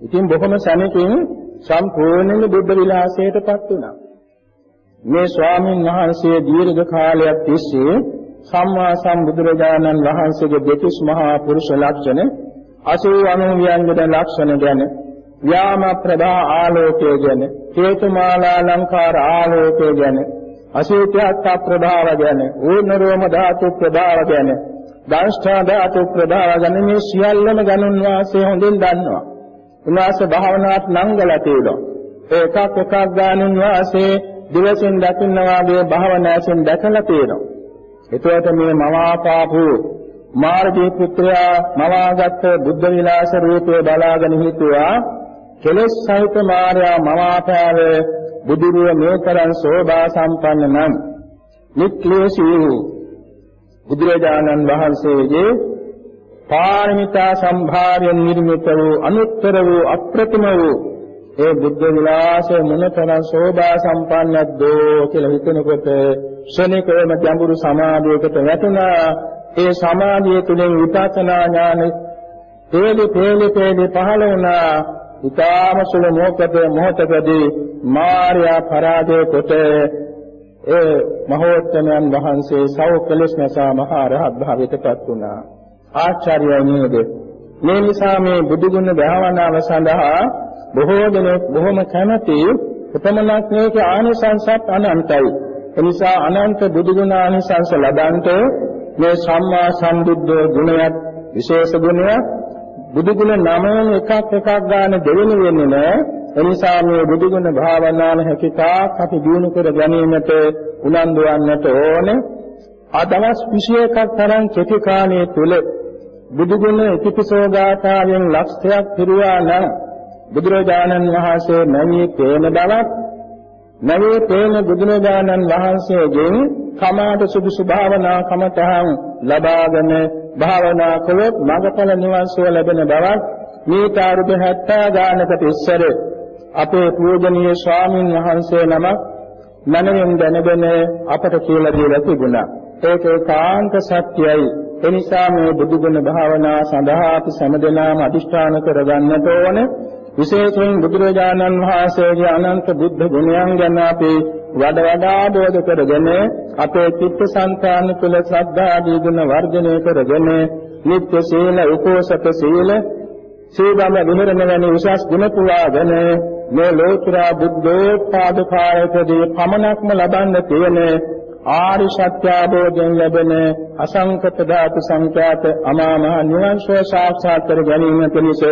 ඉතින් බොහොම සැනකින් සම්පූර්ණයෙන්ම බුද්ධ විලාසයටපත් වුණා. මේ ස්වාමීන් වහන්සේ දීර්ඝ කාලයක් තිස්සේ සම්මා සම්බුදුරජාණන් වහන්සේගේ දෙතිස් මහා පුරුෂ ලක්ෂණ 80 90 ලක්ෂණ ගැන ව්‍යාම ප්‍රභා ආලෝකය ගැන හේතුමාලා ලංකාර ආලෝකය ගැන අසීත්‍යත් ප්‍රභාව ගැන ඌර්ණරෝම ධාතු ප්‍රභාව ගැන දංෂ්ඨා ධාතු ප්‍රභාව ගැන මේ සියල්ලම ගණන් වාසේ හොඳින් දන්නවා උන්වහන්සේ භාවනාත් නංගලා තියෙනවා ඒ එකක් එකක් ගානින් වාසේ දිවසින් දකින්න වාගේ භාවනාවෙන් දැකලා තියෙනවා. එතකොට මේ මවාපාපු මාර්ගී පුත්‍රයා මවාගත් බුද්ධ විලාස රූපය බලාගෙන හිතුවා කෙලෙස් සහිත මාර්යා මවාපෑව බුදුරුව මේතරන් සෝභා සම්පන්න නම් නික්ලේශී බුදුරජාණන් වහන්සේගේ පාරමිතා සම්භාරයෙන් නිර්මිත වූ අනුත්තර වූ අප්‍රතිම වූ ඒ බුද්ධ විලාසය මොනතරම් ශෝභා සම්පන්නද්දෝ කියලා හිතනකොට ශනිකවම ගැඹුරු සමාධියකට වැටුණා. ඒ සමාධිය තුළින් විපස්සනා ඥාන තේලි තේලි තේලි පහළ වුණා. ඊටාම සුළු මොහොතේ මොහොතකදී මාර්යා පරාජය කොට ඒ මහෝත්තමයන් වහන්සේ සව කෙලෙස් නැසා මහා රහත් භාවයටපත් වුණා. ආචාර්යය නේද මේ නිසා මේ බුදුගුණ භාවනාව සඳහා බොහෝ දෙනෙක් බොහොම කැමැති උපමනක් මේකේ ආනිසංසත් අනන්තයි. එනිසා අනන්ත බුදුගුණ ආනිසංස ලබන්ට මේ සම්මා සම්බුද්ධ ගුණයත් විශේෂ ගුණයක් බුදුගුණ නමයෙන් එකක් එකක් ගන්න දෙවෙනි වෙන්නේ නෑ. එනිසා මේ බුදුගුණ භාවනාන හැකියාවක් අපි දිනු කර ගැනීමට උනන්දු වන්නට ඕනේ. අදවස් 21ක් තරම් කෙටි කාලයේ තුල බුදුගුණ ඉතිපිසෝ ගාථාවෙන් ලක්ෂයක් පිරුවා නම් බුදුරජාණන් වහන්සේ නැමී පේන බවක් නැමී පේන බුදුරජාණන් වහන්සේගෙන් කමාට සුදුසු භාවනා කමතහන් ලබාගෙන භාවනා කළොත් මඟඵල නිවන් සුව ලැබෙන බවක් මේ තාරුද 70 ගානකට ඉස්සර අපේ පූජනීය ස්වාමින් වහන්සේ නමක් මනමින් දැනගෙන අපට කියලා දීලා තිබුණා. ඒක ඒකාන්ත සත්‍යයි. එනිසා මේ බුදුගුණ භාවනා සඳහා අපි සෑම අදිෂ්ඨාන කරගන්නට ඕනේ. විශේෂයෙන් බුදුරජාණන් වහන්සේගේ අනන්ත බුද්ධ ගුණයන් ගැන අපි වඩ වඩා බෝධ කරගෙන අපේ චිත්තසංතාන තුළ ශ්‍රද්ධා ආදී ගුණ වර්ධනය කරගෙන නිත්‍ය සීල උපෝසත සීල සීලම විහෙරණ වැනි උසස් ගුණ පුරාගෙන මේ ලෝතුරා බුද්ධෝත්පාද කාලයකදී පමණක්ම ලබන්න තියෙන ආරි සත්‍ය අවබෝධයෙන් ලැබෙන අසංකත ධාතු සංඛ්‍යාත අමා මහ නිවන් සුව සාක්ෂාත් කර ගැනීම පිණිස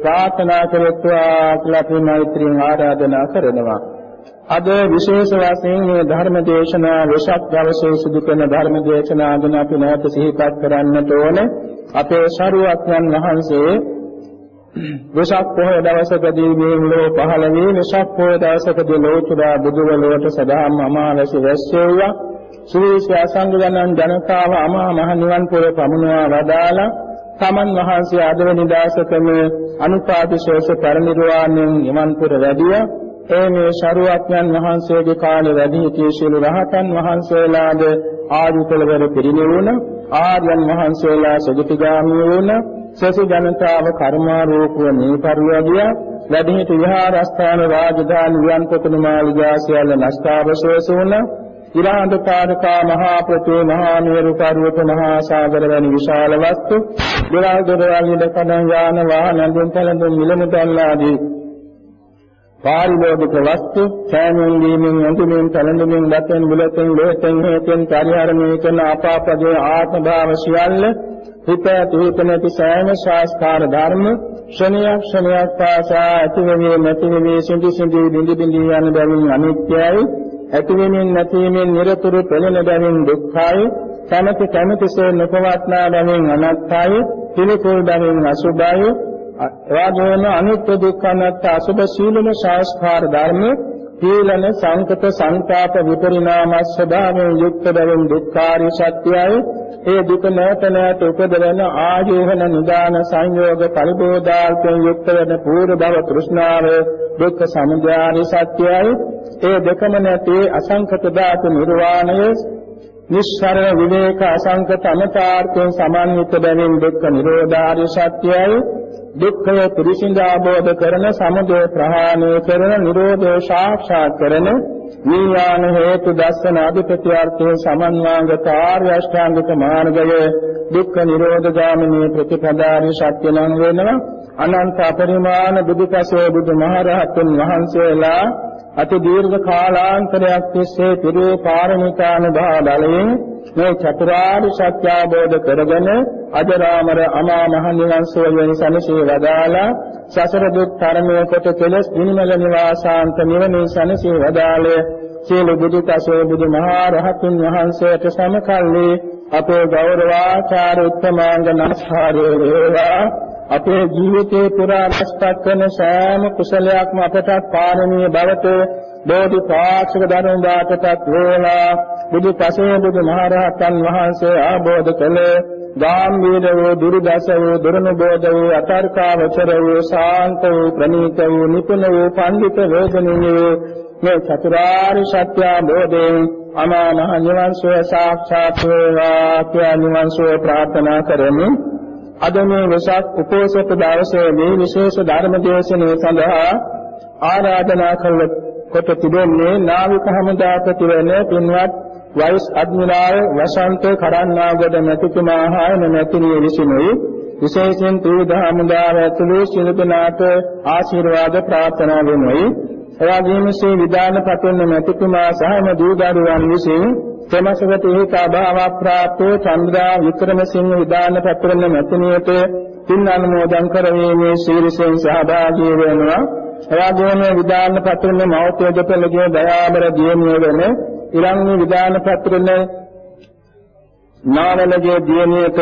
ප්‍රාර්ථනා කරත්වා කියලා අපි මෛත්‍රියෙන් ආරාධනා කරනවා අද විශේෂ වශයෙන් මේ ධර්ම දේශනා වෙසක් දවසේ සිදු කරන ධර්ම දේශනා ගැන අපි නැවත සිහිපත් කරන්නට ඕනේ. අපේ ශරුවක්යන් වහන්සේ වෙසක් පොහොය දවසකදී මේ ලෝ පහළ වී වෙසක් පොහොය දවසකදී ලෝතුරා බුදුවලට සදාම් අමාවැසි වැස්සෙව්වා. ශ්‍රී අසංගයන්න් ජනතාව අමා මහ නිවන් පුර පමුණවා වදාලා තමන් වහන්සේ අදවැනි දාසකම අනුපාදිශේෂ පරිනිර්වාණයෙන් නිවන් පුර වැඩියා. ඒ මේ ශරුවක්ඥන් වහන්සේගේ කාලේ වැඩි සිටිය සියලු රහතන් වහන්සේලාද ආයුකලවර පිරිනිවුණ ආර්යයන් වහන්සේලා සුගතිගාමී වුණ සසු ජනතාව කර්මාරූපව නීපරිවදියා වැඩිහිටි විහාරස්ථාන රාජධානි වියන්පොතුළු මාලිගා සියල්ල නෂ්ටාවශේෂ වුණ ඉරාඳ පාදකා මහා ප්‍රතේ මහා නිරු පර්වත මහා සාගර වැනි විශාල වස්තු දොරල් දොරවල් ඉදකඩම් යාන වාහන ඇඳුම් පැළඳුම් මිලමුදල් ආදී පාරිභෝගික වස්තු සෑමෙන් දීමෙන් අඳුමින් තලඳුමින් දතෙන් බුලතෙන් ලෝතෙන් හේතෙන් පරිහරණය කරන අපාපදේ ආත්ම භාව සියල්ල හිත තීත නැති සෑම ශාස්ත්‍රාර ධර්ම ක්ෂණයක් ක්ෂණයක් පාසා ඇතිවෙන්නේ නැතිවෙන්නේ සිඳි සිඳි බිඳි බිඳි යන බැවින් අනිත්‍යයි. ඇතිවෙමින් නැතිවෙමින් නිරතුරු පෙළෙන බැවින් දුක්ඛයි කැමැති කැමැතිසේ නොපවත්නා බැවින් අනත්තයි පිළිකුල් බැවින් අසුභයි. එවාගේම අනිත්‍ය දුක්ඛ අනාත්ම අසුභ සීලන සංස්කාර ධර්ම තීලන සංකත සංතාප විපරිණාම ස්වභාවයෙන් යුක්ත බැවින් දුක්ඛාරිය සත්‍යයයි. ඒ දුක නැවත නැවත උපදවන ආයෝහන නිදාන සංයෝග පරිබෝධාල්පයෙන් යුක්ත වෙන පූර්ව භව තෘෂ්ණාව දුක්ඛ සමුදයාරි සත්‍යයයි. ඒ දෙකම නැති අසංකත ධාතු නිර්වාණය නිස්සරණ විවේක අසංකත අමතාර්ථයෙන් සමන්විත බැවින් දුක්ඛ නිරෝධාරිය සත්‍යයයි. දුක්ඛය පිරිසිඳ ආબોධ කරන සමුදය ප්‍රහාණය කරන නිරෝධය සාක්ෂාත් කරන විඥාන හේතු දස්සන අධිපත්‍යාර්ථයේ සමන්වාගත ආර්ය අෂ්ටාංගික මාර්ගය දුක්ඛ නිරෝධ ගාමිනී ප්‍රතිපදාරි සත්‍ය නම් වෙනවා. අනන්ත අපරිමාණ බුදුපසේ බුදුමහරහතුන් වහන්සේලා අති දීර්ඝ කාලාන්තරයක් තිස්සේ පිරේ පාරමිතානුභාව බලයෙන් මේ චතුරාර්ය සත්‍ය අවබෝධ කරගෙන අජරාමර අමා මහ නිවන් සෝයෙන් සනසේ වදාලා සසර දුක් තරමේ කොට කෙලස් නිමල නිවාසාන්ත නිවනේ සනසේ වදාළේ. සියලු බුදු තසෝ බුදු මහා රහතුන් වහන්සේට සමකල්ලි අපේ ගෞරවාචාර උත්තමාංග නමස්කාරය වේවා. අපේ ජීවිතේ පුරා රැස්පත් කරන සෑම කුසලයක්ම අපට පාරමී බවට බෝධි පාක්ෂික ධර්ම දාතපත් වේලා බුදු පසේ බුදු මහරහතන් වහන්සේ ආબોධ කළ ගාම්භීර වූ දුර්දශ වූ දුරනුබෝධ වූ අතර්කාවචර වූ ශාන්ත වූ ප්‍රණීත වූ නිපුණ වූ පඬිත වේදනීය මේ චතුරාර්ය සත්‍ය අවබෝධයෙන් අමා මහ නිවන් සුව සාක්ෂාත් වේවා කියලා නිවන් සුව ප්‍රාර්ථනා කරමු. අද මේ වෙසක් උපෝසත දවසේ මේ විශේෂ ධර්ම දේශනාව සඳහා ආරාධනා කළ කොට තිබෙන්නේ නාවික හමුදාපති වෙන පින්වත් වයිස් අද්මිරාල් වසන්ත කරන්නාගොඩ මැතිතුමා හා නැතිනිය විසිනුයි. විශේෂයෙන් ත්‍රිවිධ හමුදාව ඇතුළු සියලු දෙනාට ආශිර්වාද ප්‍රාර්ථනා වෙනුයි. එවාගේම ශ්‍රී විදාන පතන මැතිතුමා සහ එම දූ දරුවන් විසින් තෙමසගත ඒකා භාව ප්‍රාප්තෝ චන්ද්‍රා වික්‍රමසිංහ විදාන පතරන මැතිනියට පින් අනුමෝදන් කරවීමේ ශීර්ෂයෙන් සහභාගී වෙනවා. එවාගේම විදාන පතරන මෞත්‍ය දෙපළගේ දයාබර දියණිය වෙන ඉරංගි විදාන පත්‍රන නාවලගේ දියණියට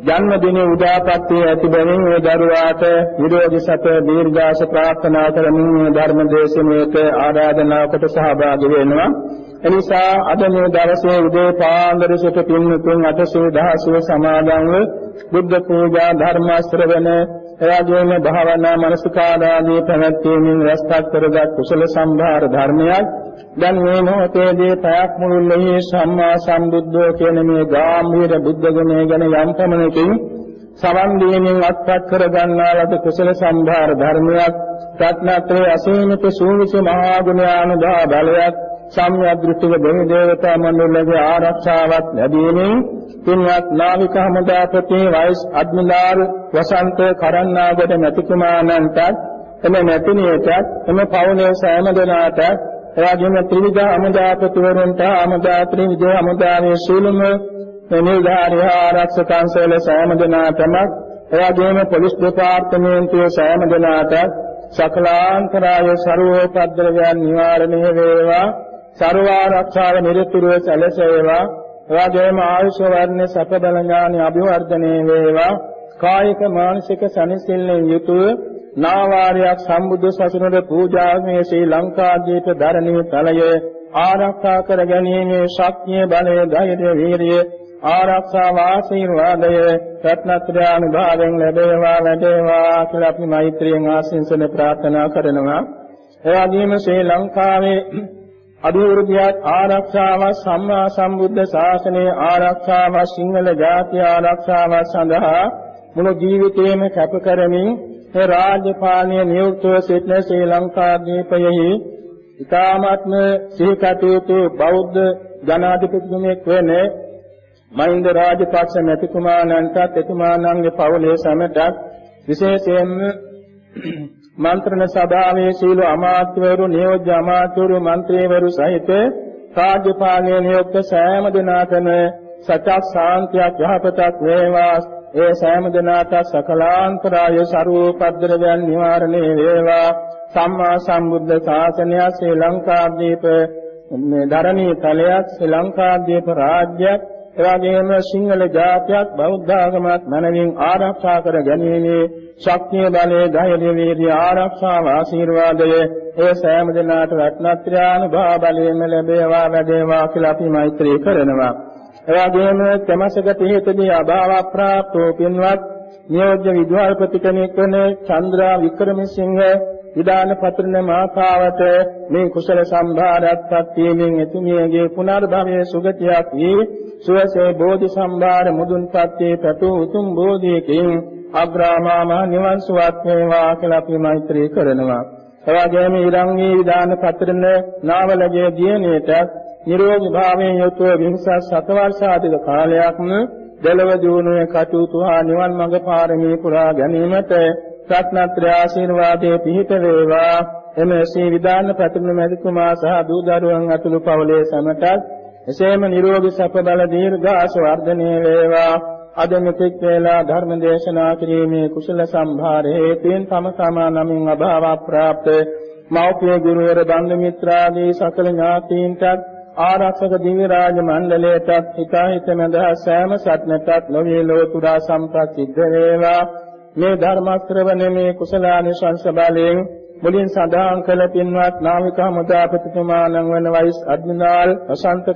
ජන්මදිනයේ උදාපත්තිය ඇති බැවින් ඒ දරුවාට නිරෝගී සත දීර්ඝාස ප්‍රාර්ථනා කරමින් ධර්ම දේශනාවට ආරාධනා කොට සහභාගී වෙනවා. එනිසා අද මේ දවසේ උදේ පාන්දර සිට පින්තුන් අටසේ දහසේ සමාදන්ව බුද්ධ පූජා ධර්ම ශ්‍රවණ එයාගේම භාවනා මනසකාරාදී පැවැත්වීමෙන් රැස්පත් කරගත් කුසල සම්භාර ධර්මයක් දැන් මේ මොහොතේදී පැයක් මුළුල්ලේ සම්මා සම්බුද්ධෝ කියන මේ ගාම්භීර බුද්ධ ගුණය ගැන යම් පමණකින් සමන් දීමෙන් අත්පත් කර ගන්නා ලද කුසල සම්භාර ධර්මයක් රත්නත්‍රයේ අසීමිත සූවිසි මහා ගුණානුභව බලයක් සම්‍යක් දෘෂ්ටික දෙවි දේවතා මණ්ඩලයේ ආරක්ෂාවක් ලැබීමෙන් පින්වත් නාවික හමුදාපති වයිස් අඩ්මිරාල් වසන්ත කරන්නාගොඩ මැතිතුමාණන්ට එම මැතිණියටත් එම පවුලේ සෑම දෙනාට එවාගෙම ත්‍රිවිධ අමදාපතිවරන්ට අමදා ත්‍රිවිධ අමදානේ සීලම නිර්ධාරය ආරක්ෂකංශවල සෑම දිනකටම එවාගෙම පොලිස් දෙපාර්තමේන්තුවේ සෑම දිනකට සකලාන්තරාය ਸਰවෝපද්‍රවයන් නිවාරණය වේවා. ਸਰව ආරක්ෂාව නිරතුරුව සැලසේවා. එවාගෙම ආයුෂ වර්ණ සැප බල ඥාන අභිවර්ධනය වේවා. කායික මානසික සනසිල්ලෙන් යුතුව නාවාරයක් සම්බුද්ධ සසුනට පූජාමේ ශ්‍රී ලංකාදීප ධරණී තලය ආරක්ෂා කර ගැනීමේ ශක්තිය බලය ධෛර්ය වීරිය ආරක්ෂා වාසීර්වාදය රත්නත්‍රානුභාවයෙන් ලැබේවා වැඩේවා කියලා අපි මෛත්‍රියෙන් ආශිංසන ප්‍රාර්ථනා කරනවා. එවැගේම ශ්‍රී ලංකාවේ අභිවෘද්ධියත් ආරක්ෂාව සම්මා සම්බුද්ධ ශාසනයේ ආරක්ෂාව සිංහල ජාතිය ආරක්ෂාව සඳහා මුළු ජීවිතේම කැප කරමින් රාජපාලනය නියුක්තව සිටින ශ්‍රී ලංකාදීපයෙහි ඉතාමත්ම සිහිකටයුතු බෞද්ධ ජනාධිපතිතුමෙක් වන මහින්ද රාජපක්ෂ මැතිතුමාණන්ටත් එතුමාණන්ගේ පවුලේ සැමටත් විශේෂයෙන්ම මන්ත්‍රණ සභාවේ සීල අමාත්‍යවරු නියෝජ්‍ය අමාත්‍යවරු മന്ത്രിවරු සහිත රාජ්‍යපාලනය නියුක්ත සෑම දිනකම සත්‍ය ශාන්තියක් යහපතක් වේවා. ඒ සෑම දිනකට සකලාන්තරාය ਸਰවෝපද්‍රවයන් නිවාරණය වේවා. සම්මා සම්බුද්ධ ශාසනය ශ්‍රී ලංකාදීප මේ ධරණී තලයක් ශ්‍රී ලංකාදීප රාජ්‍යයක් එවැගේම සිංහල ජාතියක් බෞද්ධ ආගමක් මනමින් ආරක්ෂා කර ගැනීමේ ශක්තිය බලය ධෛර්ය වීර්ය ආරක්ෂාව ආශිර්වාදය ඒ සෑම දිනාට රත්නත්‍රානුභව බලයෙන් ලැබේවා වැඩේවා කියලා අපි මෛත්‍රී කරනවා. එවැගේම තමසකට හේතුදී අභාව ප්‍රාප්තෝ පින්වත් නියෝජ්‍ය විද්‍යාල්පති කෙනෙක් වන චන්ද්‍රා වික්‍රමසිංහ විදාන පත්‍රන මාතාවට මේ කුසල සම්භාරයත් පත්වීමෙන් එතුමියගේ පුනර්භවයේ සුගතියක් වී සුවසේ බෝධි සම්භාර මුදුන්පත් වේ පැතු උතුම් බෝධියකින් අග්‍රාමාම නිවන් සුවත් වේවා කියලා අපි මෛත්‍රී කරනවා. එවාගෙම ඊරංගී විදාන පත්‍රන නාවලගේ දියණියට නිරෝගී භාවයෙන් යුතුව විංසත් සතවර්ෂාධික කාලයක්ම දෙලව දිනුවේ කටයුතු හා නිවන් මඟ පාරමී පුරා ගැනීමට රත්නත්‍රය ආශිර්වාදයේ පිහිට වේවා. එම ශ්‍රී විදාන ප්‍රතිම මැදිතුමා සහ දූ දරුවන් අතුළු පවුලේ සමටත් එසේම නිරෝගී සැප බල දීර්ඝාස වර්ධනය වේවා. අද මෙතෙක් වේලා ධර්ම දේශනා කිරීමේ කුසල සම්භාර හේතුන් තම තමා නමින් අභාව ප්‍රාප්ත. මෞපිය ගුරුවර බන්දු මිත්‍රාදී සකල ඥාතීන්ටත් ආරක්ෂක දිව්‍ය රාජ මණ්ඩලයටත් හිතාහිත මඳ සෑම සත්නටත් නොවේ ලෝතුරා සම්පත් සිද්ධ වේවා. මේ ධර්ම ශ්‍රවණමේ කුසලානිසංස බලයෙන් මුලින් සඳහන් කළ පින්වත් නාවික හමුදාපතිතුමාණන් වන වයිස් අඩ්මිනාල් වසන්ත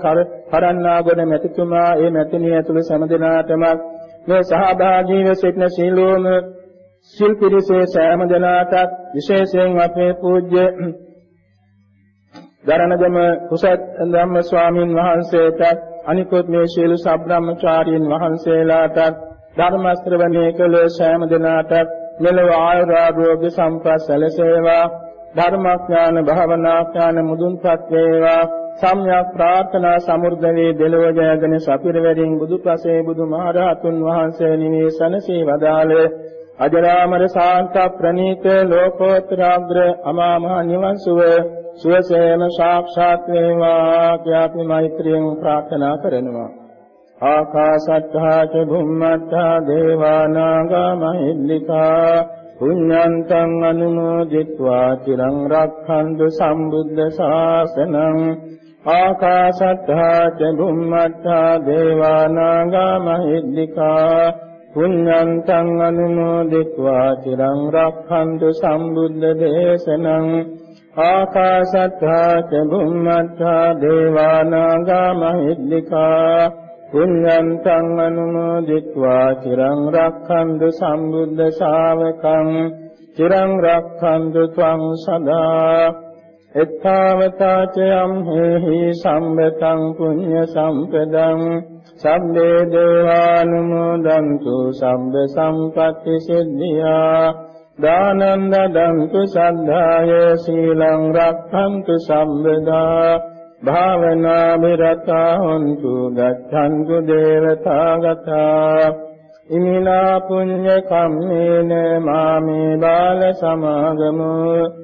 කරන්නාගොඩ මැතිතුමා ඒ මැතිණිය ඇතුළු සෑම දෙනාටම මේ සහභාගීව සිටින සීලෝම සිල්පිරිසේ සෑම දෙනාටත් විශේෂයෙන් අපේ පූජ්‍ය දරණගම කුසත් ධම්ම ස්වාමින් වහන්සේට අනිකුත් මේ ශීල සබ්‍රාහ්මචාරීන් වහන්සේලාට ධර්ම ශ්‍රවණය කළ සෑම දිනාටත් මෙලොව ආයුරාෝග්‍ය සම්පත් සැලසේවා. ධර්මාඥාන භාවනාඥාන මුදුන්පත් වේවා. සම්්‍යක් ප්‍රාර්ථනා සමුර්ධ වේ දෙලොව ජයගෙන සපිරවැරින් බුදුපසේ බුදුමහරහතුන් වහන්සේ නිවේසනසේ වදාළේ. අජරාමර සාන්ත ප්‍රණීත ලෝකෝත්තරාග්‍ර අමාමහ නිවන් සුව සුවසේම සාක්ෂාත් වේවා ක්‍යාපි මෛත්‍රියෙන් ප්‍රාර්ථනා කරනවා. ආකාශත්තා ච භුම්මත්තා දේවානාගා මහිද්దికා පුඤ්ඤන්තං අනුමෝදිත්වා චිරං රක්ඛන්තු සම්බුද්ධ ශාසනං. ආකාශත්තා ච භුම්මත්තා දේවානාගා මහිද්దికා පුඤ්ඤන්තං අනුමෝදිත्वा චිරං රක්ඛන්තු සම්බුද්ධ දේශනං ආකාශත්තා ච බුම්මත්තා දේවානාගා මහිද්దికා පුඤ්ඤන්තං අනුමෝදිත्वा චිරං රක්ඛන්තු සම්බුද්ධ ශාවකං චිරං රක්ඛන්තු ත්වං සදා එත්තාවතා චයම් හේහි සම්බතං පුඤ්ඤ සම්පදං සම්මේ දේවානුමෝදන්තු සම්බ සම්පත්ති සිද්ධියා. දානං දදන්තු සද්ධාය සීලං රක්ඛන්තු සම්බදා. භාවනා මිරතා හොන්තු ගච්ඡන්තු දේවතා ගතා. ඉමිනා පුඤ්ඤ කම්මේන මාමේ බාල සමාගමෝ.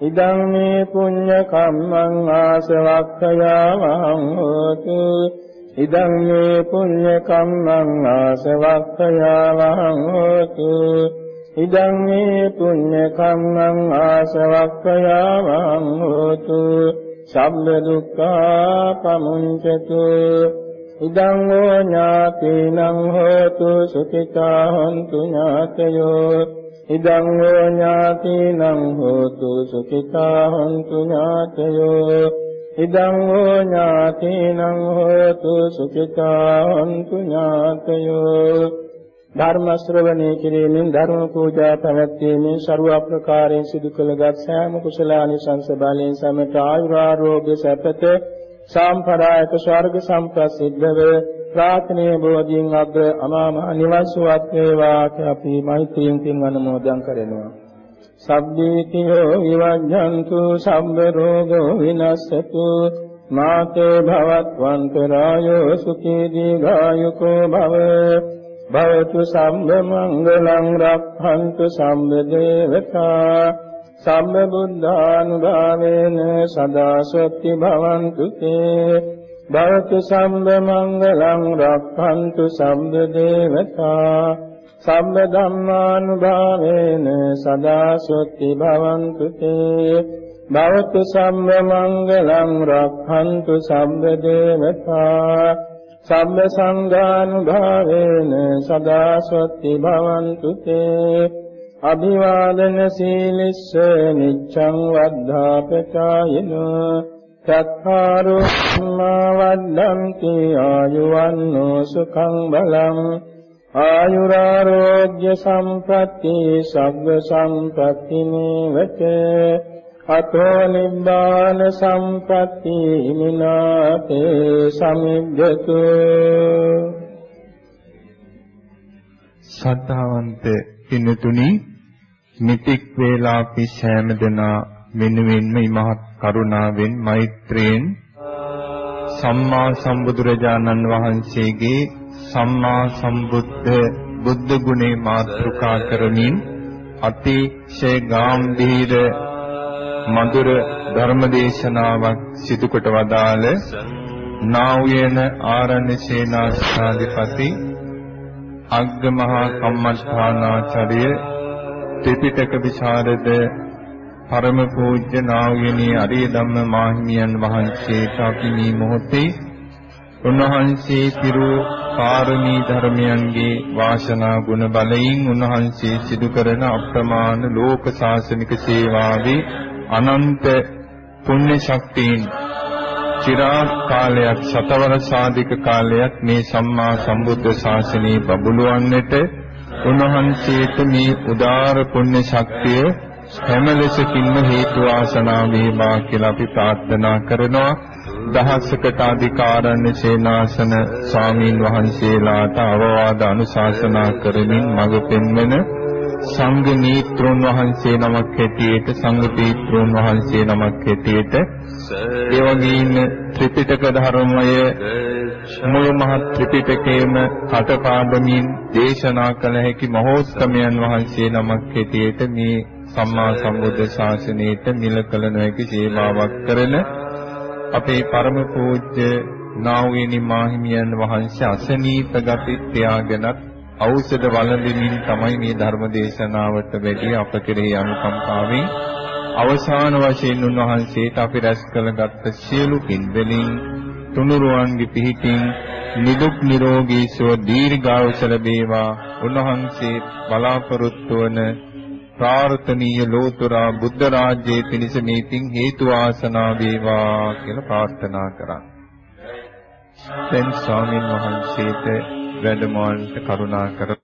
ඉදං මේ පුඤ්ඤ කම්මං ආසවක්ඛයා වහං හෝතු. ඉදං මේ පුඤ්ඤ කම්මං ආසවක්ඛයා වහං හෝතු. ඉදං මේ පුඤ්ඤ කම්මං ආසවක්ඛයා වහං හෝතු. සම්ම දුක්ඛා පමුඤ්චතු ඉදං හෝ ඥාතිනං හෝතු සුඛිතා හොන්තු ඥාතයෝ. ඉදං හෝ ඥාතිනං හෝතු සුඛිතා හොන්තු ඥාතයෝ. ඉදං හෝ ඥාතිනං හෝතු සුඛිතා හොන්තු ඥාතයෝ. ධර්ම ශ්‍රවණය කිරීමෙන් ධර්ම පූජා පැවැත්වීමෙන් ਸਰව ප්‍රකාරයෙන් සිදු කළගත් සෑම කුසලානිසංස බලයෙන් සමට ආයුරාරෝග්‍ය සැපත සාම්ප්‍රදායක ස්වර්ග සම්ප්‍රසිද්ධව ප්‍රාර්ථනීය බෝධියෙන් අග්‍ර අමාම නිවන් සුවත් වේවා අපි මෛත්‍රියෙන් පින් අනුමෝදන් කරනවා. සබ්බීතියෝ විවජ්ජන්තු සම්බ රෝගෝ විනස්සතු මාතේ භවත්වන්තරායෝ සුඛී දීඝායුකෝ භව. භවතු සම්බ මංගලං රක්ඛන්තු සම්බ දේවතා. සම්බ බුද්ධානුභාවේන සදා සොත්ති භවන්තු තේ භවතු සම්බ මංගලං රක්ඛන්තු සම්බ දේවතා. සම්බ ධම්මානුභාවේන සදා සොත්ති භවන්තු තේ භවතු සම්බ මංගලං රක්ඛන්තු සම්බ දේවතා. සම්ම සංඝානුභාවේන සදා සොත්ති භවන්තු තේ අභිවාදන සීලිස්ස නිච්ඡං වද්ධාපචායන චක්ඛාරෝ සම්මා වද්දන්ති ආයුවන්නෝ සුඛං බලං ආයුරාරෝග්‍ය සම්පatti සග්ග සම්පatti නේවච අතෝ නිබ්බාන සම්පatti ඉමිනාතේ සමිද්දතු සද්ධාවන්ත පින්තුනි මිත්‍යක් වේලා අපි සෑම දෙනා වෙනුවෙන්ම ඉමහත් කරුණාවෙන් මෛත්‍රියෙන් සම්මා සම්බුදුරජාණන් වහන්සේගේ සම්මා සම්බුද්ධ බුද්ධ ගුණේ මාතෘකා කරමින් අතිශය ගාම්භීර මధుර ධර්ම දේශනාවක් සිදු කොට වදාළ නා වූයන ආරණ්‍ය සේනාසනාධිපති අග්ගමහා කම්මස්ථානාචාර්ය ත්‍රිපිටක විශාරද පරම පූජ්‍ය නා වූයනී අරිය ධම්ම මාහිමියන් වහන්සේට අපි මේ මොහොතේ උන්වහන්සේ පිරු පාරමී ධර්මයන්ගේ වාසනා ගුණ බලයෙන් උන්වහන්සේ සිදු කරන අප්‍රමාණ ලෝක ශාසනික සේවාවේ අනන්ත පුණ්‍ය ශක්තියින් চিරාත් කාලයක් සතවරසාධික කාලයක් මේ සම්මා සම්බුද්ධ ශාසනයේ බබළුවන්නට උන්වහන්සේට මේ උදාර පුණ්‍ය ශක්තිය හැම ලෙසකින්ම හේතු වාසනා වේවා කියලා අපි ප්‍රාර්ථනා කරනවා. දහසකට අධිකාරණ්‍ය සේනාසන ස්වාමීන් වහන්සේලාට අවවාද අනුශාසනා කරමින් මඟ පෙන්වන සංඝ නීත්‍රුන් වහන්සේ නමක් හැටියට සංඝ පීත්‍රුන් වහන්සේ නමක් හැටියට ඒ වගේම ත්‍රිපිටක ධර්මය මුළු මහත් ත්‍රිපිටකයේම කටපාඩමින් දේශනා කළ හැකි මහෝත්තමයන් වහන්සේ නමක් හැටියට මේ සම්මා සම්බුද්ධ ශාසනයට මිල කළ නොහැකි සේවාවක් කරන අපේ පරම පූජ්‍ය නාවේනි මාහිමියන් වහන්සේ අසනීප ගති ත්‍යාගනත් ඖෂධ වළඳමින් තමයි මේ ධර්ම දේශනාවට වැඩි අප කෙරෙහි අනුකම්පාවෙන් අවසාන වශයෙන් උන්වහන්සේට අපි රැස් කළගත් සියලු පින්වලින් තුනුරුවන්ගේ පිහිටින් නිදුක් නිරෝගී සුව දීර්ඝායුෂ ලැබේවා උන්වහන්සේ බලාපොරොත්තු වන ප්‍රාර්ථනීය ලෝතුරා බුද්ධ රාජ්‍යයේ පිණිස මේ පින් හේතු වාසනා වේවා කියලා ප්‍රාර්ථනා කරා. දැන් ස්වාමීන් වහන්සේට වැඩමවන්නට කරුණා කර